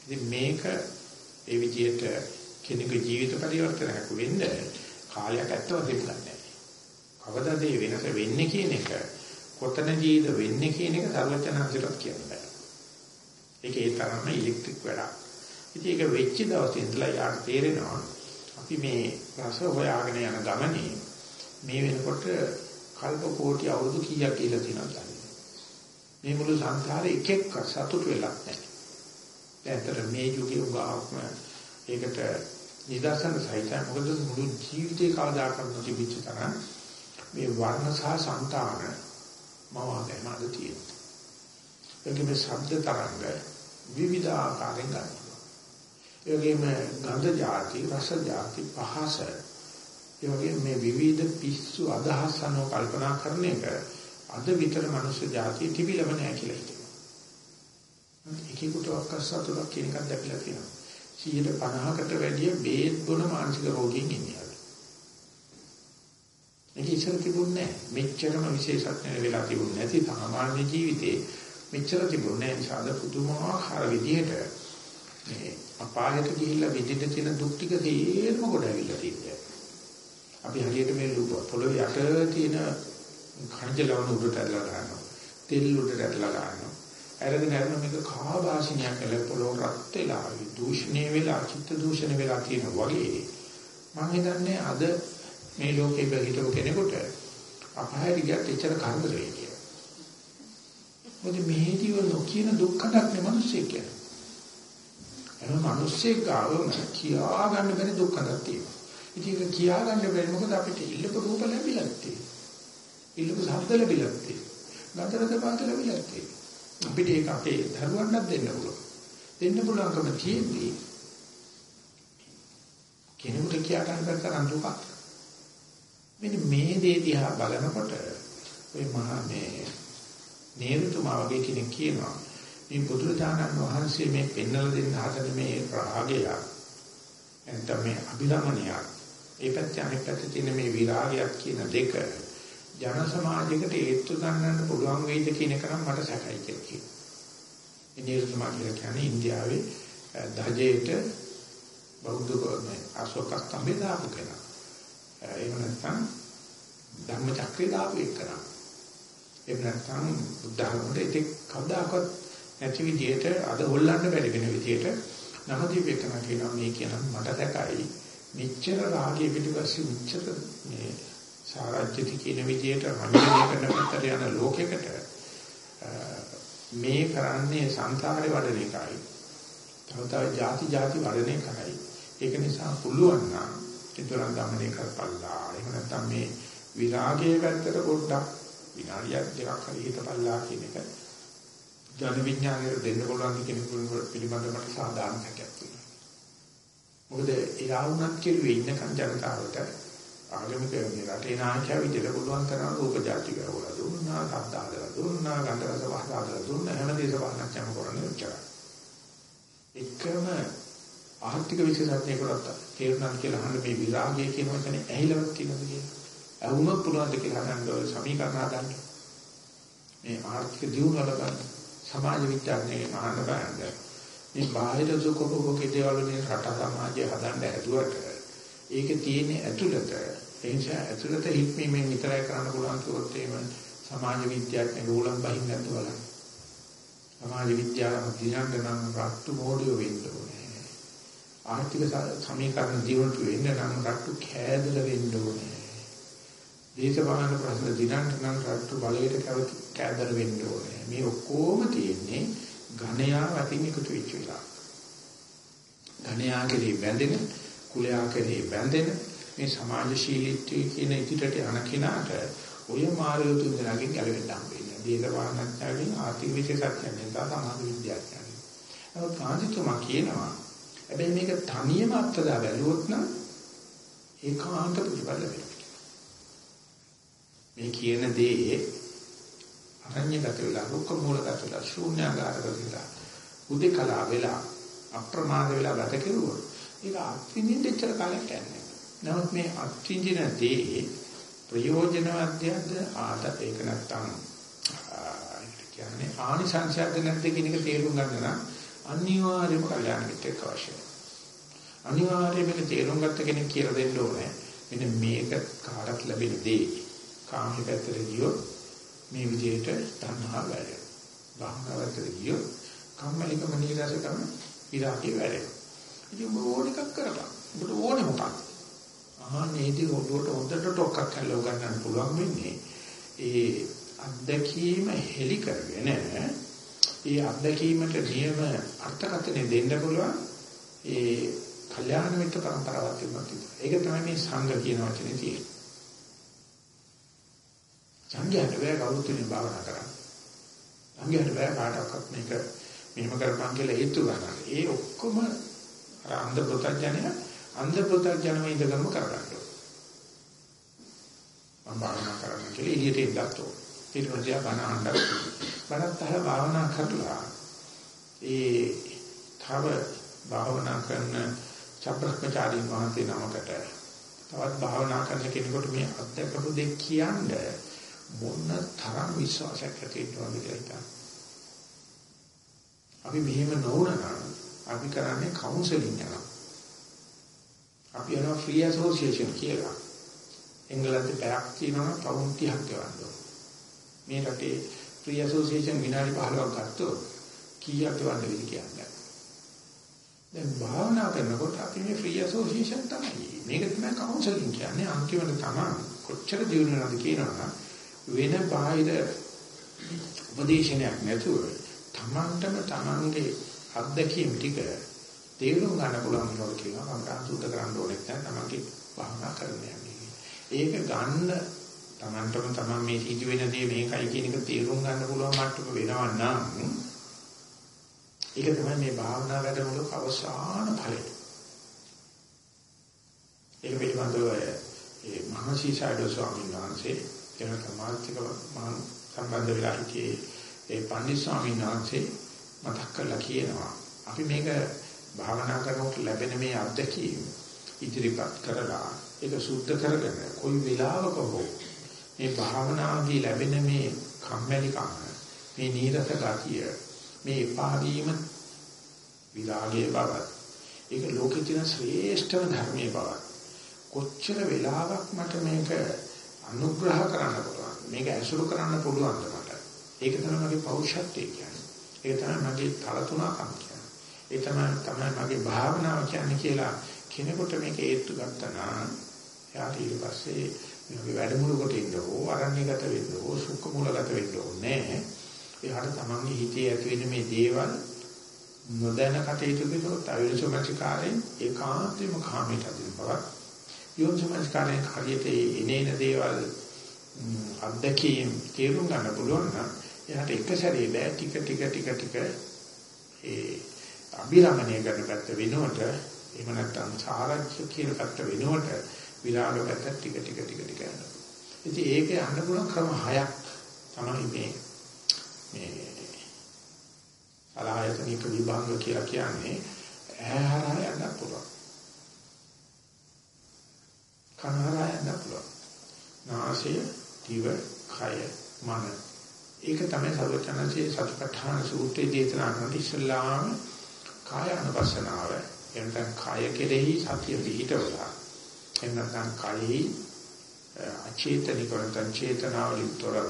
Speaker 1: ඉතින් මේක ඒ විදිහට කෙනෙකුගේ ජීවිත පරිවර්තනයක් වෙන්න කාලයක් ඇත්තව දෙන්න කවදාද මේ වෙනස වෙන්නේ කියන එක කොතනදීද වෙන්නේ කියන එක සර්වඥාන්සලත් කියන්න බෑ. ඒක ඒ තරම්ම ඉලෙක්ට්‍රික් වැඩක්. ඉතින් ඒක වෙච්ච දවසේ ඉඳලා යාට තේරෙනවා අපි මේ රස හොයාගෙන යන ගමනේ මේ වෙනකොට කල්ප කෝටි අවුරුදු කීයක් කියලා තියෙනවද මේ මුළු සංසාරේ එක එක්ක සතුට වෙලක් නැහැ. දැන් මේ යුගයේ උගාවක්ම ඒකට නිදර්ශන සහිතයි මොකද මුළු ජීවිතේ කවදාකවත් නොතිබිච්ච තරම් මේ වර්ණ සහ సంతාන මවාගෙන අද තියෙනවා. ඒකේ මේ ශබ්ද තරංග විවිධ ආකාරයෙන් ගන්නවා. ඒ වගේම ගන්ධ જાති, රස જાති, පහස. ඒ වගේම මේ විවිධ පිස්සු අදහස් අනුව කල්පනා කරන එක අද විතර මනුෂ්‍ය જાතිය තිබිලම නැහැ කියලා හිතෙනවා. ඒකේකට අක්කසතුලක් කියන එකක් දැකලා තියෙනවා. 150කට වැඩිය බේත් බොන මානසික රෝගීන් ඉන්නේ අද. ඒක ඉස්සර තිබුණේ නැහැ. මෙච්චරම විශේෂඥ වෙලා තිබුණේ නැති සාමාන්‍ය ජීවිතේ මෙච්චර තිබුණේ නැහැ. නිසා අද පුදුමාකාර විදිහට මේ අපායට ගිහිල්ලා විඳින්න තියෙන දුක් ටික තේරම කොට ඇවිල්ලා තියෙනවා. අපි හරියට මේ පොළොවේ යට තියෙන කර්ජ ලවණ උඩට ඇදලා ගන්නවා. තෙල් උඩට ඇදලා ගන්නවා. අරගෙන යන මේක කාබාසිනියක් කියලා පොළොව රත් වෙලා දූෂණය වෙලා චිත්ත දූෂණ වෙලා තියෙන වගේ මම හිතන්නේ අද මේ ලෝකේ හිටපු කෙනෙකුට අපායට ගියත් එච්චර කරදර වෙයි කියලා. මොකද මෙහෙදීව නොකියන දුක්ඛයක් නේ මිනිස්සෙක් කියන්නේ. එහෙනම් මිනිස්සෙක් ගාවම කියා ගන්න බැරි දුක්ඛයක් තියෙනවා. ඉතින් ඒක කියා ගන්න බැරි මොකද අපිට ඉල්ලපු රූප ලැබිලා තියෙන්නේ. ඉල්ලපු ශබ්ද ලැබිලා තියෙන්නේ. ගන්ධ රස පාත ලැබිලා තියෙන්නේ. අපිට ඒක අපේ දරුවන්ට දෙන්න පුළුවන්. දෙන්න පුළුවන්කම තියෙද්දි කෙනෙකුට කියා ගන්න බැරි තරම් දුකක්. මෙන්න මේ දේ දිහා බලනකොට ඔය මහා මේ නේරුතුමා වගේ කෙනෙක් කියනවා මේ බුදුරජාණන් වහන්සේ මේ පෙන්වලා දෙන්න හදන මේ රාගය නැත්නම් මේ අභිරමණය ඒ පැත්තේ අනිත් පැත්තේ තියෙන මේ විරාගයක් කියන දෙක ජන සමාජයකට ඒත්තු ගන්නන්න පුළුවන් වෙයිද කියන එක නම් මට සැකයි කියලා කියනවා. මේ නේරුතුමා කියන්නේ ඉන්දියාවේ දජේට බෞද්ධ ගෝමේ අශෝක ස්තම්භය දාපු කෙනා. එහෙම නැත්නම් ධර්ම චක්‍රය දාපු එකන. එහෙම නැත්නම් බුද්ධ ධර්මයේ ඉතින් කවදාකවත් නැති විදියට අද හොල්ලන්න බැරි වෙන විදියට නවදීපේකන කියනවා මේ කියන මට දැකයි මෙච්චර රාගයේ පිටිපස්සේ මෙච්චර මේ සාරාජ්‍යති කියන විදියට රමිනේ කරන පැත්තට යන ලෝකයකට මේ කරන්නේ සංසාරේ වඩන එකයි. තව තව ಜಾති ಜಾති වඩන එකයි. ඒක නිසා පුළුවන් නම් ඒතරම් ගමනේ කරපල්ලා. එහෙම නැත්නම් මේ විරාගයේ පැත්තට පොඩ්ඩක් විනාඩියක් දෙකක් හරි හිතපල්ලා කියන එක ජන විඥානයට දෙන්න පුළුවන් කෙනෙකුට පිළිබඳව මට සාධාරණ හැකියාවක් තියෙනවා. මොකද එයා වුණත් කෙරුවේ ඉන්නකන් ජනතාවට ආගමික මේ රටේ නායකයා විදිහට පුළුවන් තරම් රූප જાති කරවලා දුන්නා, ශබ්ද ආදලා දුන්නා, ගන්ධ රස පහස ආදලා දුන්නා, හැම දේශ පාලනක්යම කරන්නේ උච්චරයි. එකම ආර්ථික විශේෂඥයෙකුට තේරුණා කියලා අහන්න මේ විරාගය කියන වචනේ ඇහිලවත් කියනද කියලා. අහුනොත් පුළුවන් ද කියලා හදන්න සමීකරණ හදන්න. මේ ආර්ථික දියුණුව ලබන්න සමාජ විද්‍යාඥයෙක් අහන්න බෑ. මේ බාහිර සුඛෝපභෝගී දේවල් වලින් රට සමාජය හදන්න හැදුවට ඒකේ තියෙන ඇතුළත ඒ නිසා ඇතුළත හික්මීමෙන් විතරයි කරන්න පුළුවන් කිව්වොත් එහෙම සමාජ විද්‍යාඥයෙක් රෝලම් බහින්න නැතුව බලන්න. සමාජ විද්‍යාව දිනන්න නම් රට්ටු මොඩියෝ වෙන්න ඕනේ. ආර්ථික සමීකරණ දියුණු වෙන්න නම් රට්ටු කෑදල වෙන්න ඕනේ. දේශපාලන ප්‍රශ්න දිනන්න නම් රට්ටු බලයට කැවති කෑදල වෙන්න ඕනේ. මේ ඔක්කොම තියෙන්නේ ඝණයා වතින් එකතු වෙච්ච වෙලාව. ඝණයා කෙරේ බැඳෙන, කුලයා කෙරේ බැඳෙන මේ සමාජශීලීත්වයේ කියන ඉදිරියට යන කෙනාට ඔය මාර්ගය තුන දෙනාගෙන් ගැලවෙන්න හම්බෙන්නේ. දේශපාලනඥයන්ගෙන් ආර්ථික විශේෂඥයන්ගෙන් සහ සමාජ විද්‍යාඥයන්ගෙන්. නමුත් කාන්තිතුමා කියනවා හැබැයි මේක තනියම අත්දැක බැලුවොත් නම් ඒකාන්ත ප්‍රතිඵල වෙනවා. මේ කියන දේ අරඤ්‍යගත වෙලා දුක්ඛ මූලගත වෙලා ශූන්‍යාකාරගත වෙලා උදේකලා වෙලා අප්‍රමාද වෙලා ගත කෙරුවොත් ඒක අත්විඳින්න දෙච්චර කාලයක් යන්නේ. නමුත් මේ අත්විඳින දේ ප්‍රයෝජනවත්යද ආද ඒක නැත්තම් කියන්නේ ආනිසංසයක්ද නැද්ද කියන එක තේරුම් ගන්න නම් අනිවාර්යයෙන්ම කල්යාණ මිත්‍රෙක් අවශ්‍යයි. අනිවාර්යයෙන්ම මේක තේරුම් ගත්ත කෙනෙක් කියලා දෙන්න ඕනේ. මෙන්න මේක කාටත් ලැබෙන දේ. කාමයේ පැත්තට ගියොත් මේ විදිහට තණ්හා වැඩේ. භාවනාවට ගියොත් කම්මැලිකම නිරස කරන විරාගය වැඩේ. ඉතින් ඕන එකක් කරපන්. ඔබට ඕනේ මොකක්ද? ආනේදී ඔළුවට හොඳට ටොක්ක්ක් කල්ලව ගන්නන්න පුළුවන් වෙන්නේ ඒ අත්දැකීම හෙලි කරගෙන ඒ අත්දැකීමට නියම අර්ථකථනය දෙන්න පුළුවන් ඒ කල්යාණ මිත්‍ර પરම්පරාවක් තිබුණා. ඒක තමයි මේ සංඝ කියන වචනේ තියෙන්නේ. සංඝයාට බෑ කවුරුත් වෙන භාවනා කරන්න. සංඝයාට බෑ කාටවත් මේක මෙහෙම කරපන් කියලා හේතු ගන්න. ඒ ඔක්කොම අර අන්ධ ප්‍රත්‍යඥය අන්ධ ප්‍රත්‍යඥම ඉඳගම කරගන්න. මම භාවනා කරන්න කියලා එළියට එන්නත් ඕන. ඊට පස්සේ බණ අහන්න. බණත් අහලා භාවනා කරලා ඒ තව භාවනා කරන චක්‍රකචාරින් වහන්සේ නමකට තවත් භාවනා කරන කෙනෙකුට මේ අත්දැකපු දෙයක් කියන්නේ මොන තරම් විශ්වාසයක් ඇති වෙනවද කියලා හිතන්න. අපි මෙහෙම නොවුනනම් අපි කරන්නේ කවුන්සලින් යනවා. අපි යනවා ෆ්‍රී ඇසෝසියේෂන් කියලා. එංගලන්තේ පැයක් තියෙනවා පවුන් 30ක් ගෙවන්න මේ රටේ ෆ්‍රී ඇසෝසියේෂන් විනාඩි 15ක් ගත්තොත් කීයක් ගෙවන්න වෙද කියන්නේ. දැන් භාවනා කරනකොට අපි මේ ෆ්‍රී ඇසෝසියේෂන් තමයි. මේක තමයි කවුන්සලින් කියන්නේ අන්තිමට තමයි කොච්චර දියුණුවද කියනවා වෙන බාහිර උපදේශනයක් නැතුව තමන්ටම තමන්ගේ අත්දැකීම් ටික තේරුම් ගන්න පුළුවන් වෙනවා කියනවා අපට සුද්ධ කරන්න ඕනෙත් නැහැ තමන්ගේ භාවනා කරන්න යන්නේ. ඒක ගන්න තමන්ටම තමන් මේ සිදු වෙන දේ මේකයි කියන එක තේරුම් ගන්න පුළුවන් මට්ටම වෙනවා නම් ඒක තමයි මේ භාවනා වැඩමුළු අවසාන ඵලය. ඒක පිළිබඳව ඒ මහසීසාරද ස්වාමීන් වහන්සේ කියන මානසික මහා සම්බන්ධ වෙලා හිටියේ ඒ පන්දි ස්වාමීන් වහන්සේ මතක් කරලා කියනවා. අපි මේක භාවනා කරනකොට ලැබෙන මේ අත්දැකීම ඉදිරිපත් කරලා ඒක සුද්ධ කරගෙන කොයි වෙලාවක හෝ මේ භාවනාවේදී ලැබෙන මේ කම්මැලිකම මේ නීරස ගතිය මේ එපා වීම විරාගයේ බව ඒක ලෝකේ තියෙන ශ්‍රේෂ්ඨම ධර්මයේ බව කොච්චර වෙලාවක් මට මේක අනුග්‍රහ කරන්න පුළුවන් මේක ඇසුරු කරන්න පුළුවන්ද මට ඒක තමයි මගේ පෞරුෂත්වය කියන්නේ ඒක තමයි මගේ තලතුණකම් කියන්නේ. ඒ තමයි තමයි මගේ භාවනාව කියන්නේ කියලා කෙනෙකුට මේක ඒත්තු ගත්තා නම් එයාට ඊට පස්සේ මේ වැඩමුළු කොට ඉන්න ඕ අරණ්‍යගත වෙන්න ඕ සුඛ මූලගත වෙන්න ඕනේ. එයාට තමන්ගේ හිතේ ඇති වෙන මේ දේවල් නොදැන කටයුතු කරනකොට අවිරසමංචකාරයෙන් ඒකාන්තයෙන්ම කාමයට අදින බවක් යෝනිසමංචකාරයෙන් හරියට එනේන දේවල් අත්දැකීම් තේරුම් ගන්න පුළුවන් නම් එයාට එක සැරේ බෑ ටික ටික ටික ටික ඒ අභිරමණය කරන පැත්ත වෙනකොට එහෙම නැත්නම් සාරාංශ කියන පැත්ත වෙනකොට විරාග පැත්ත ටික ටික ටික ටික යනවා. ඉතින් ඒකේ අහන්න පුළුවන් ක්‍රම හයක් තමයි මේ මේ අලහයතනික විභංග කියලා කියන්නේ ඇහැහරහා යන්න පුළුවන්. කනහරහා යන්න පුළුවන්. නාසය, දිව, කය, මන. ඒක තමයි සර්වචනසේ සතිපට්ඨාන සූත්‍රයේ දේශනා කරන ඉස්ලාම කාය අනුපස්සනාව. එතන කාය කෙරෙහි සතිය පිහිටවලා. එන්නතන් කායෙහි අචේතනික වරතන් චේතනාවලින් තොරව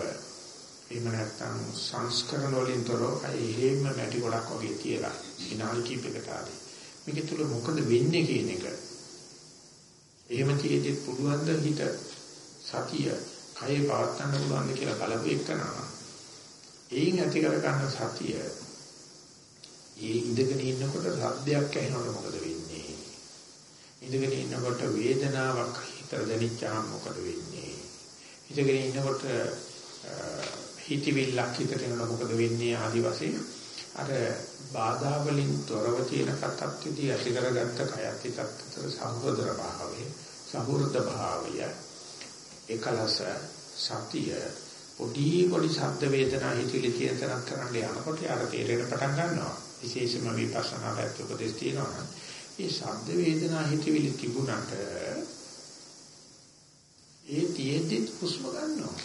Speaker 1: එහෙම නැත්නම් සංස්කරණ වලින් තොරව එහෙම නැටි ගොඩක් වගේ තියලා විනාඩි කිහිපයකට ආදී මේක තුල මොකද වෙන්නේ කියන එක එහෙම තියෙද්දි පුළුවන් ද හිත සතිය කයේ පවත්වන්න පුළුවන් ද කියලා බලපු එකනවා. එයින් ඇති කර ගන්න සතිය ඒ ඉඳගෙන ඉන්නකොට සද්දයක් ඇහෙනකොට මොකද වෙන්නේ? ඉඳගෙන ඉන්නකොට වේදනාවක් හිතට දැනෙච්චාම මොකද වෙන්නේ? ඉඳගෙන ඉන්නකොට හිතවිල්ලක් හිතට එනකොට මොකද වෙන්නේ? ආදි වශයෙන් අර බාධා වලින් තොරව තියෙන කතත්විදී ඇති කරගත්ත කයත් හිතත් අතර සහෝදර භාවය සහෝදර භාවය එකලස සතිය පොඩි පොඩි ශබ්ද වේදනා හිතවිලි කියන තරක් කරන්න යනකොට යාර තේරෙන පටන් ගන්නවා. විශේෂම විපස්සනා පැත්ත උපදෙස් තියෙනවා. මේ ශබ්ද වේදනා හිතවිලි තිබුණාට ඒ තියෙද්දි හුස්ම ගන්නවා.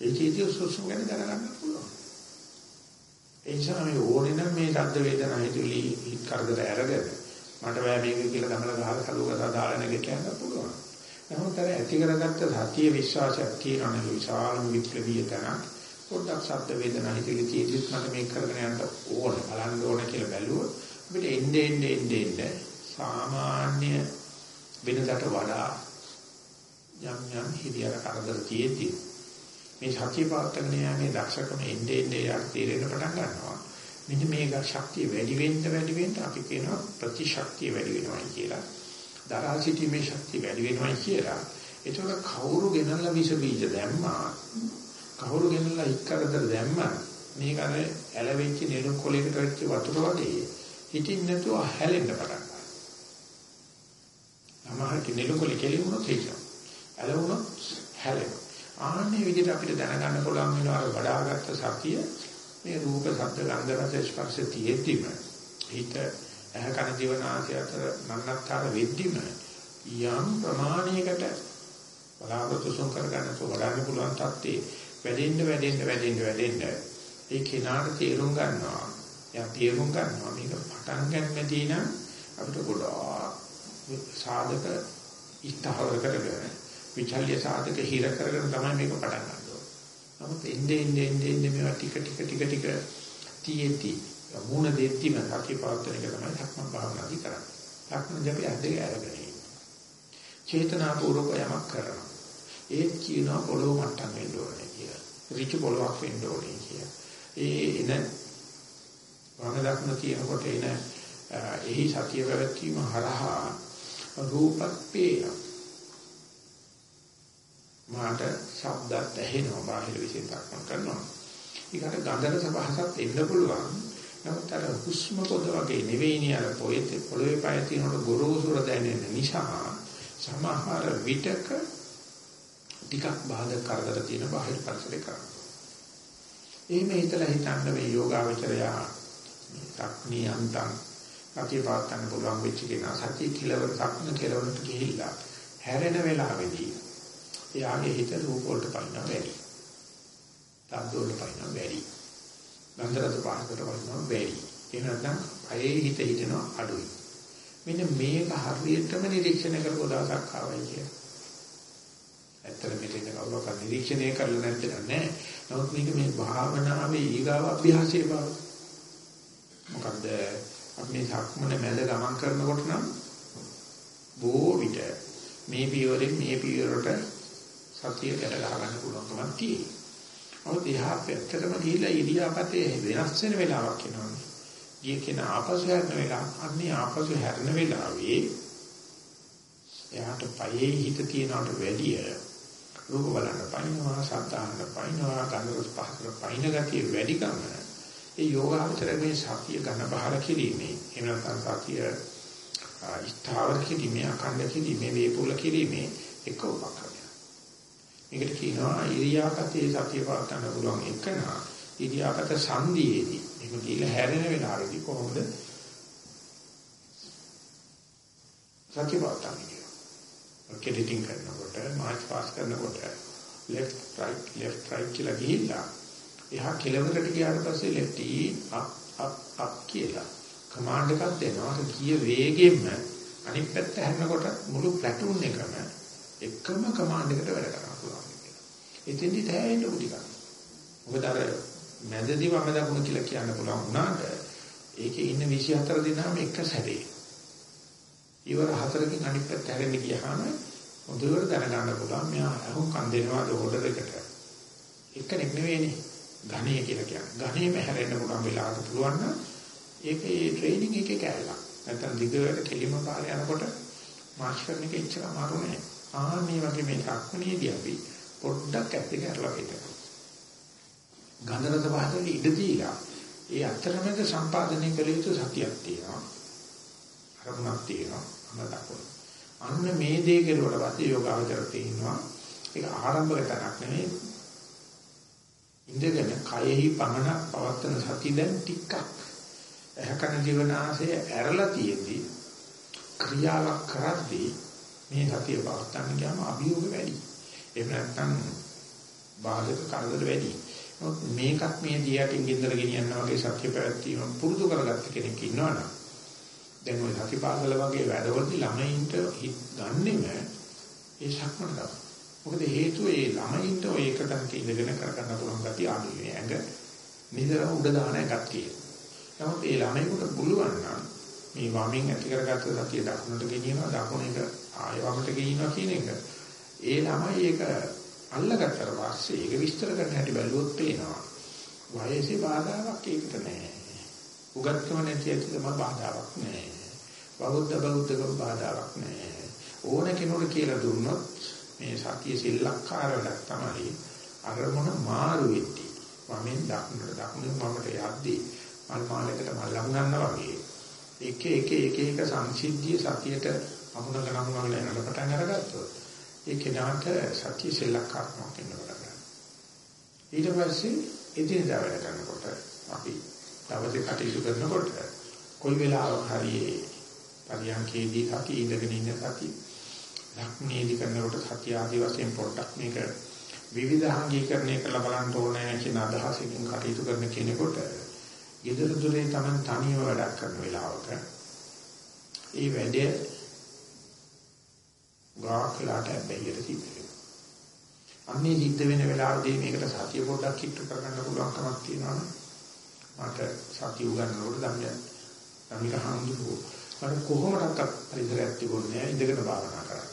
Speaker 1: ඒකේදී සුසුම් ගැන දැනගන්න පුළුවන්. ඒ නිසා මේ ඕනේ නම් මේ ශබ්ද වේදනා හිතුලි හිත කරදර අරගෙන මට බෑ මේක කියලා ගමල ගහලා කලුවක දාලා නැගිට යන්න පුළුවන්. නමුත් අර ඇති කරගත්ත සතිය විශ්වාසයක් තියෙනවනේ විශාලම විප්ලවීය තැනක්. පොඩ්ඩක් ශබ්ද වේදනා හිතුලි තියෙද්දිත් මට මේක කරගෙන යන්න ඕනේ බලන්න ඕනේ කියලා බැලුවොත් අපිට එන්නේ එන්නේ එන්නේ එන්නේ සාමාන්‍ය වෙනදට වඩා යම් යම් හිරියර කරදර තියෙද්දි මේ සතිය පාත්තගෙන යන්නේ දක්ෂකම එන්නේ එන්නේ යක් තීරෙන්න පටන් ගන්නවා. මෙන්න මේක ශක්තිය වැඩි වෙන්න වැඩි වෙන්න අපි කියනවා ප්‍රතිශක්තිය වැඩි වෙනවා කියලා. දරා සිටීමේ ශක්තිය වැඩි වෙනවා කියලා. ඒතකොට කවුරු ගෙනල්ලා විස බීජ දැම්මා. කවුරු ගෙනල්ලා ඉක්කරදර දැම්මා. මේක අර ඇලවෙච්ච නෙළුම් කොලයකට වෙච්ච වතුර වගේ හිතින් නැතුව හැලෙන්න පටන් ගන්නවා. අමහර නෙළුම් කොලේ කෙලිමුනොත් ඒක. ඇලවුනොත් හැලෙනවා. ආන්නේ විදිහට අපිට දැනගන්න පුළුවන් වෙනවා වඩාගත් සතිය. මේ රූප ශබ්ද ගන්ධ රස ස්පර්ශ තියෙද්දිම හිත ඇහ කන දිව නාසය අතර මන්නත්තර වෙද්දිම යම් ප්‍රමාණයකට බලාපොරොත්තු සොන් කරගන්න වඩාන්න පුළුවන් තත්ත්වේ වැඩෙන්න වැඩෙන්න වැඩෙන්න වැඩෙන්න ඒ කෙනාට තේරුම් ගන්නවා. එයා තේරුම් ගන්නවා මේක පටන් ගන්නදී නම් අපිට ගොඩාක් සාධක ඉස්තහවර කරගෙන විචල්්‍ය සාධක හිර කරගෙන තමයි මේක පටන් ගන්න ඕනේ. නමුත් එන්නේ එන්නේ එන්නේ එන්නේ මේවා ටික ටික ටික ටික තියෙති. මුණ දෙත්තිම සතිය පවත්තන එක තමයි ධක්ම භාවනාදි කරන්නේ. ධක්ම ජපය ඇදගෙන අරගෙන ඉන්නේ. චේතනාපූර්වක යමක් කරනවා. ඒ කියනවා පොළොව මට්ටම් වෙන්න ඕනේ කියලා. ඍචු පොළොවක් වෙන්න ඕනේ කියලා. ඒ එන වම දක්න කියනකොට එන එහි සතිය පැවැත්වීම හරහා රූපත් පේනවා. මාට ශබ්දත් ඇහෙනවා බාහිර විශ්ෙන් දක්වන කරනවා. ඊකට ගන්ධන සපහසත් එන්න පුළුවන්. නමුත් අර හුස්ම පොද වගේ නෙවෙයිනේ අර පොයේ පොළවේ පය තියෙනකොට ගොරෝසුර දැනෙන නිසා සමහර විටක ටිකක් බාධක කරදර තියෙන බාහිර පරිසරේ කරනවා. එහෙම හිතලා හිතන්න මේ යෝගාවචරය සක්නී අන්තං සතිය පාත්තන්න පුළුවන් වෙච්ච කෙනා සතිය කිලවර සක්න කෙලවරට ගිහිල්ලා හැරෙන වෙලාවේදී එයාගේ හිත රූප වලට පයින්නවා වැඩි. ශබ්ද වලට පයින්නවා වැඩි. ගන්ධ රස පහකට පයින්නවා වැඩි. ඒ නැත්නම් අයේ හිත හිතනවා අඩුයි. මෙන්න මේක හරියටම නිරීක්ෂණය කරපුව දවසක් ආවයි කියලා. ඇත්තට මෙතන කවුරක්වත් නිරීක්ෂණය කරලා නැත්නම් නෑ. නමුත් මේක මේ භාවනාවේ ඊගාව අභ්‍යාසයේ බව. මොකද අපි මේ සක්මන මැද ගමන් කරනකොට නම් බොහෝ විට මේ පියවරෙන් මේ පියවරට සතිය ගැට ගහ ගන්න පුළුවන්කමක් තියෙනවා. අවුත් එහා පැත්තටම ගිහිලා ඉරියාපතේ වෙනස් වෙන වෙලාවක් එනවනේ. ගිය කෙනා ආපසු හැරෙන වෙලාව, අන්නේ ආපසු හැරෙන වෙලාවේ එයාට පයේ හිත තියනවට වැඩිය රූප බලන්න පයින්නවා, සත්‍යහන්න පයින්නවා, ගන්ධ පහතර පයින් ගතිය වැඩි කම. ඒ යෝගාචර මේ සතිය ඝන බහල කිරීමේ, එහෙම නැත්නම් සතිය ස්ථාවර කිරීමේ, අඛණ්ඩ කිරීමේ, වේපුල කිරීමේ එක උපක්‍රමයක්. මේකට කියනවා ඉරියාපතේ සතිය පවත්වන්න පුළුවන් එකන ඉරියාපත සංදීයේදී එහෙම කියලා හැරෙන වෙලාවේදී කොහොමද සතිය පවත්වන්නේ කෙඩිටින් කරනකොට මාර්ච් පාස් කරනකොට left right left right කියලා ගිහිල්ලා එහා කෙලවරට ගියාට පස්සේ left e up up up කියලා කමාන්ඩ් එකක් දෙනවා. ඒක කීය වේගෙන්න අනිත් පැත්ත හැරෙනකොට මුළු ප්ලැටූන් එකම එකම කමාන්ඩ් එකට වැඩ කරන්න පුළුවන් කියලා. එතෙන්දි තැහෙන්න උදි ගන්න. මොකද අර මැදදී වම දකුණ කියලා කියන්න පුළුවන් වුණාට ඒකේ ඉන්න 24 දෙනාම එක සැරේ ඉවර හතරකින් අනිත් පැත්ත හැරෙන්න ගියාම හොඳට දැනගන්න පුළුවන් මෙයා අහුම් කන් දෙනවාද ඕඩර් එකට. එක්කෙනෙක් නෙවෙයිනේ. ඝණය කියලා කියන්නේ. ඝණයෙම හැරෙන්න පුළුවන් වෙලාවට පුළුවන් නම් ඒකේ ට්‍රේනින් එකේ කැලලා. නැත්නම් දිගට කෙලිම පාරේ යනකොට මාර්ච් කරන එක ඉච්චර අමාරු නෑ. ආ මේ වගේ මේ සක්මනේදී අපි පොඩ්ඩක් ඇත්ත කරලා හිටනවා. ගන්ධරස පහතේ ඉඳ දීලා ඒ අතරමැද සම්පාදනය කළ යුතු සතියක් තියෙනවා. අරමුණක් තියෙනවා. මතකයි. අන්න මේ දේ කෙරුවට පස්සේ යෝගාවචර තියෙනවා. ඒක ආරම්භක තරක් නෙමෙයි. ඉඳගෙන කයෙහි පමණක් පවත්තන සති දැන් ටිකක් එහකන ජීවනාසය ඇරලා තියෙද්දි ක්‍රියාවක් කරද්දී මේ සතිය පවත්තන්න ගියාම අභියෝග වැඩි. එහෙම නැත්නම් බාධක කරදර වැඩි. මේකත් මේ දියටින් ගින්දර ගෙනියනවා වගේ සත්‍ය පැවැත්වීම පුරුදු කරගත්ත කෙනෙක් ඉන්නවනම් දැන් ওই සතිපාසල වගේ වැඩවලදී ළමයින්ට ගන්නෙම ඒ ශක්මන තමයි. මොකද හේතුව ඒ ළමයින්ට ඔය එකකට ඉඳගෙන කරගන්න පුළුවන් ගතිය අඩුයි. ඇඟ නිතර උඩ දාන එකක් තියෙනවා. නමුත් ඒ ළමයිකට පුළුවන් නම් මේ වමින් ඇති කරගත්ත සතිය දකුණට ගෙනියනවා දකුණ එක ආය වමට ගෙනියනවා කියන එක ඒ ළමයි ඒක අල්ලගත්තට පස්සේ ඒක විස්තර කරන්න හැටි බැලුවොත් පේනවා. වයසේ බාධාවක් ඒකට නැහැ. උගත්කම නැති ඇති තමයි බාධාවක් නැහැ. බෞද්ධ බෞද්ධකම බාධාවක් නැහැ. ඕන කෙනෙකුට කියලා දුන්නොත් මේ සතිය සිල්ලක්කාර වැඩක් තමයි අරමුණ මාරු වෙද්දී. වමෙන් දකුණට දකුණෙන් වමට යද්දී මල් මාලයකට මල් ලඟනවා වගේ එක එක එක එක සංසිද්ධිය සතියට අමුණ ගණන් වල යනකොට පටන් අරගත්තොත් ඒ කෙනාට සතිය සිල්ලක්කාරකමක් වෙනවා. ඊට පස්සේ එදිනදා වැඩ කරනකොට අපි දවසේ කටයුතු කරනකොට කොයි වෙලාවක හරි පරියන්කේදී සතිය ඉඳගෙන ඉන්න සතිය ලක්මනේදී කරනකොට සතිය ආදී වශයෙන් පොඩ්ඩක් මේක විවිධාංගීකරණය කරලා බලන්න ඕනේ කියන අදහසකින් කටයුතු කරන කෙනෙකුට ඊදර දුරේ Taman තනියම වැඩක් කරන වෙලාවක ඒ වැඩේ ගාකලාට බැහැියට සිද්ධ වෙනවා. අන්නේ සිද්ධ වෙන වෙලාවදී මේකට සතිය පොඩ්ඩක් කිට්ටු කරගන්න පුළුවන්කමක් තියෙනවනේ මට සතිය උගන්වනකොට ධම්මය ධම්මික හාමුදුරුවෝ මට කොහොමඩක්වත් පරිසරයක් තිබුණේ නැහැ ඉඳගෙන භාවනා කරා.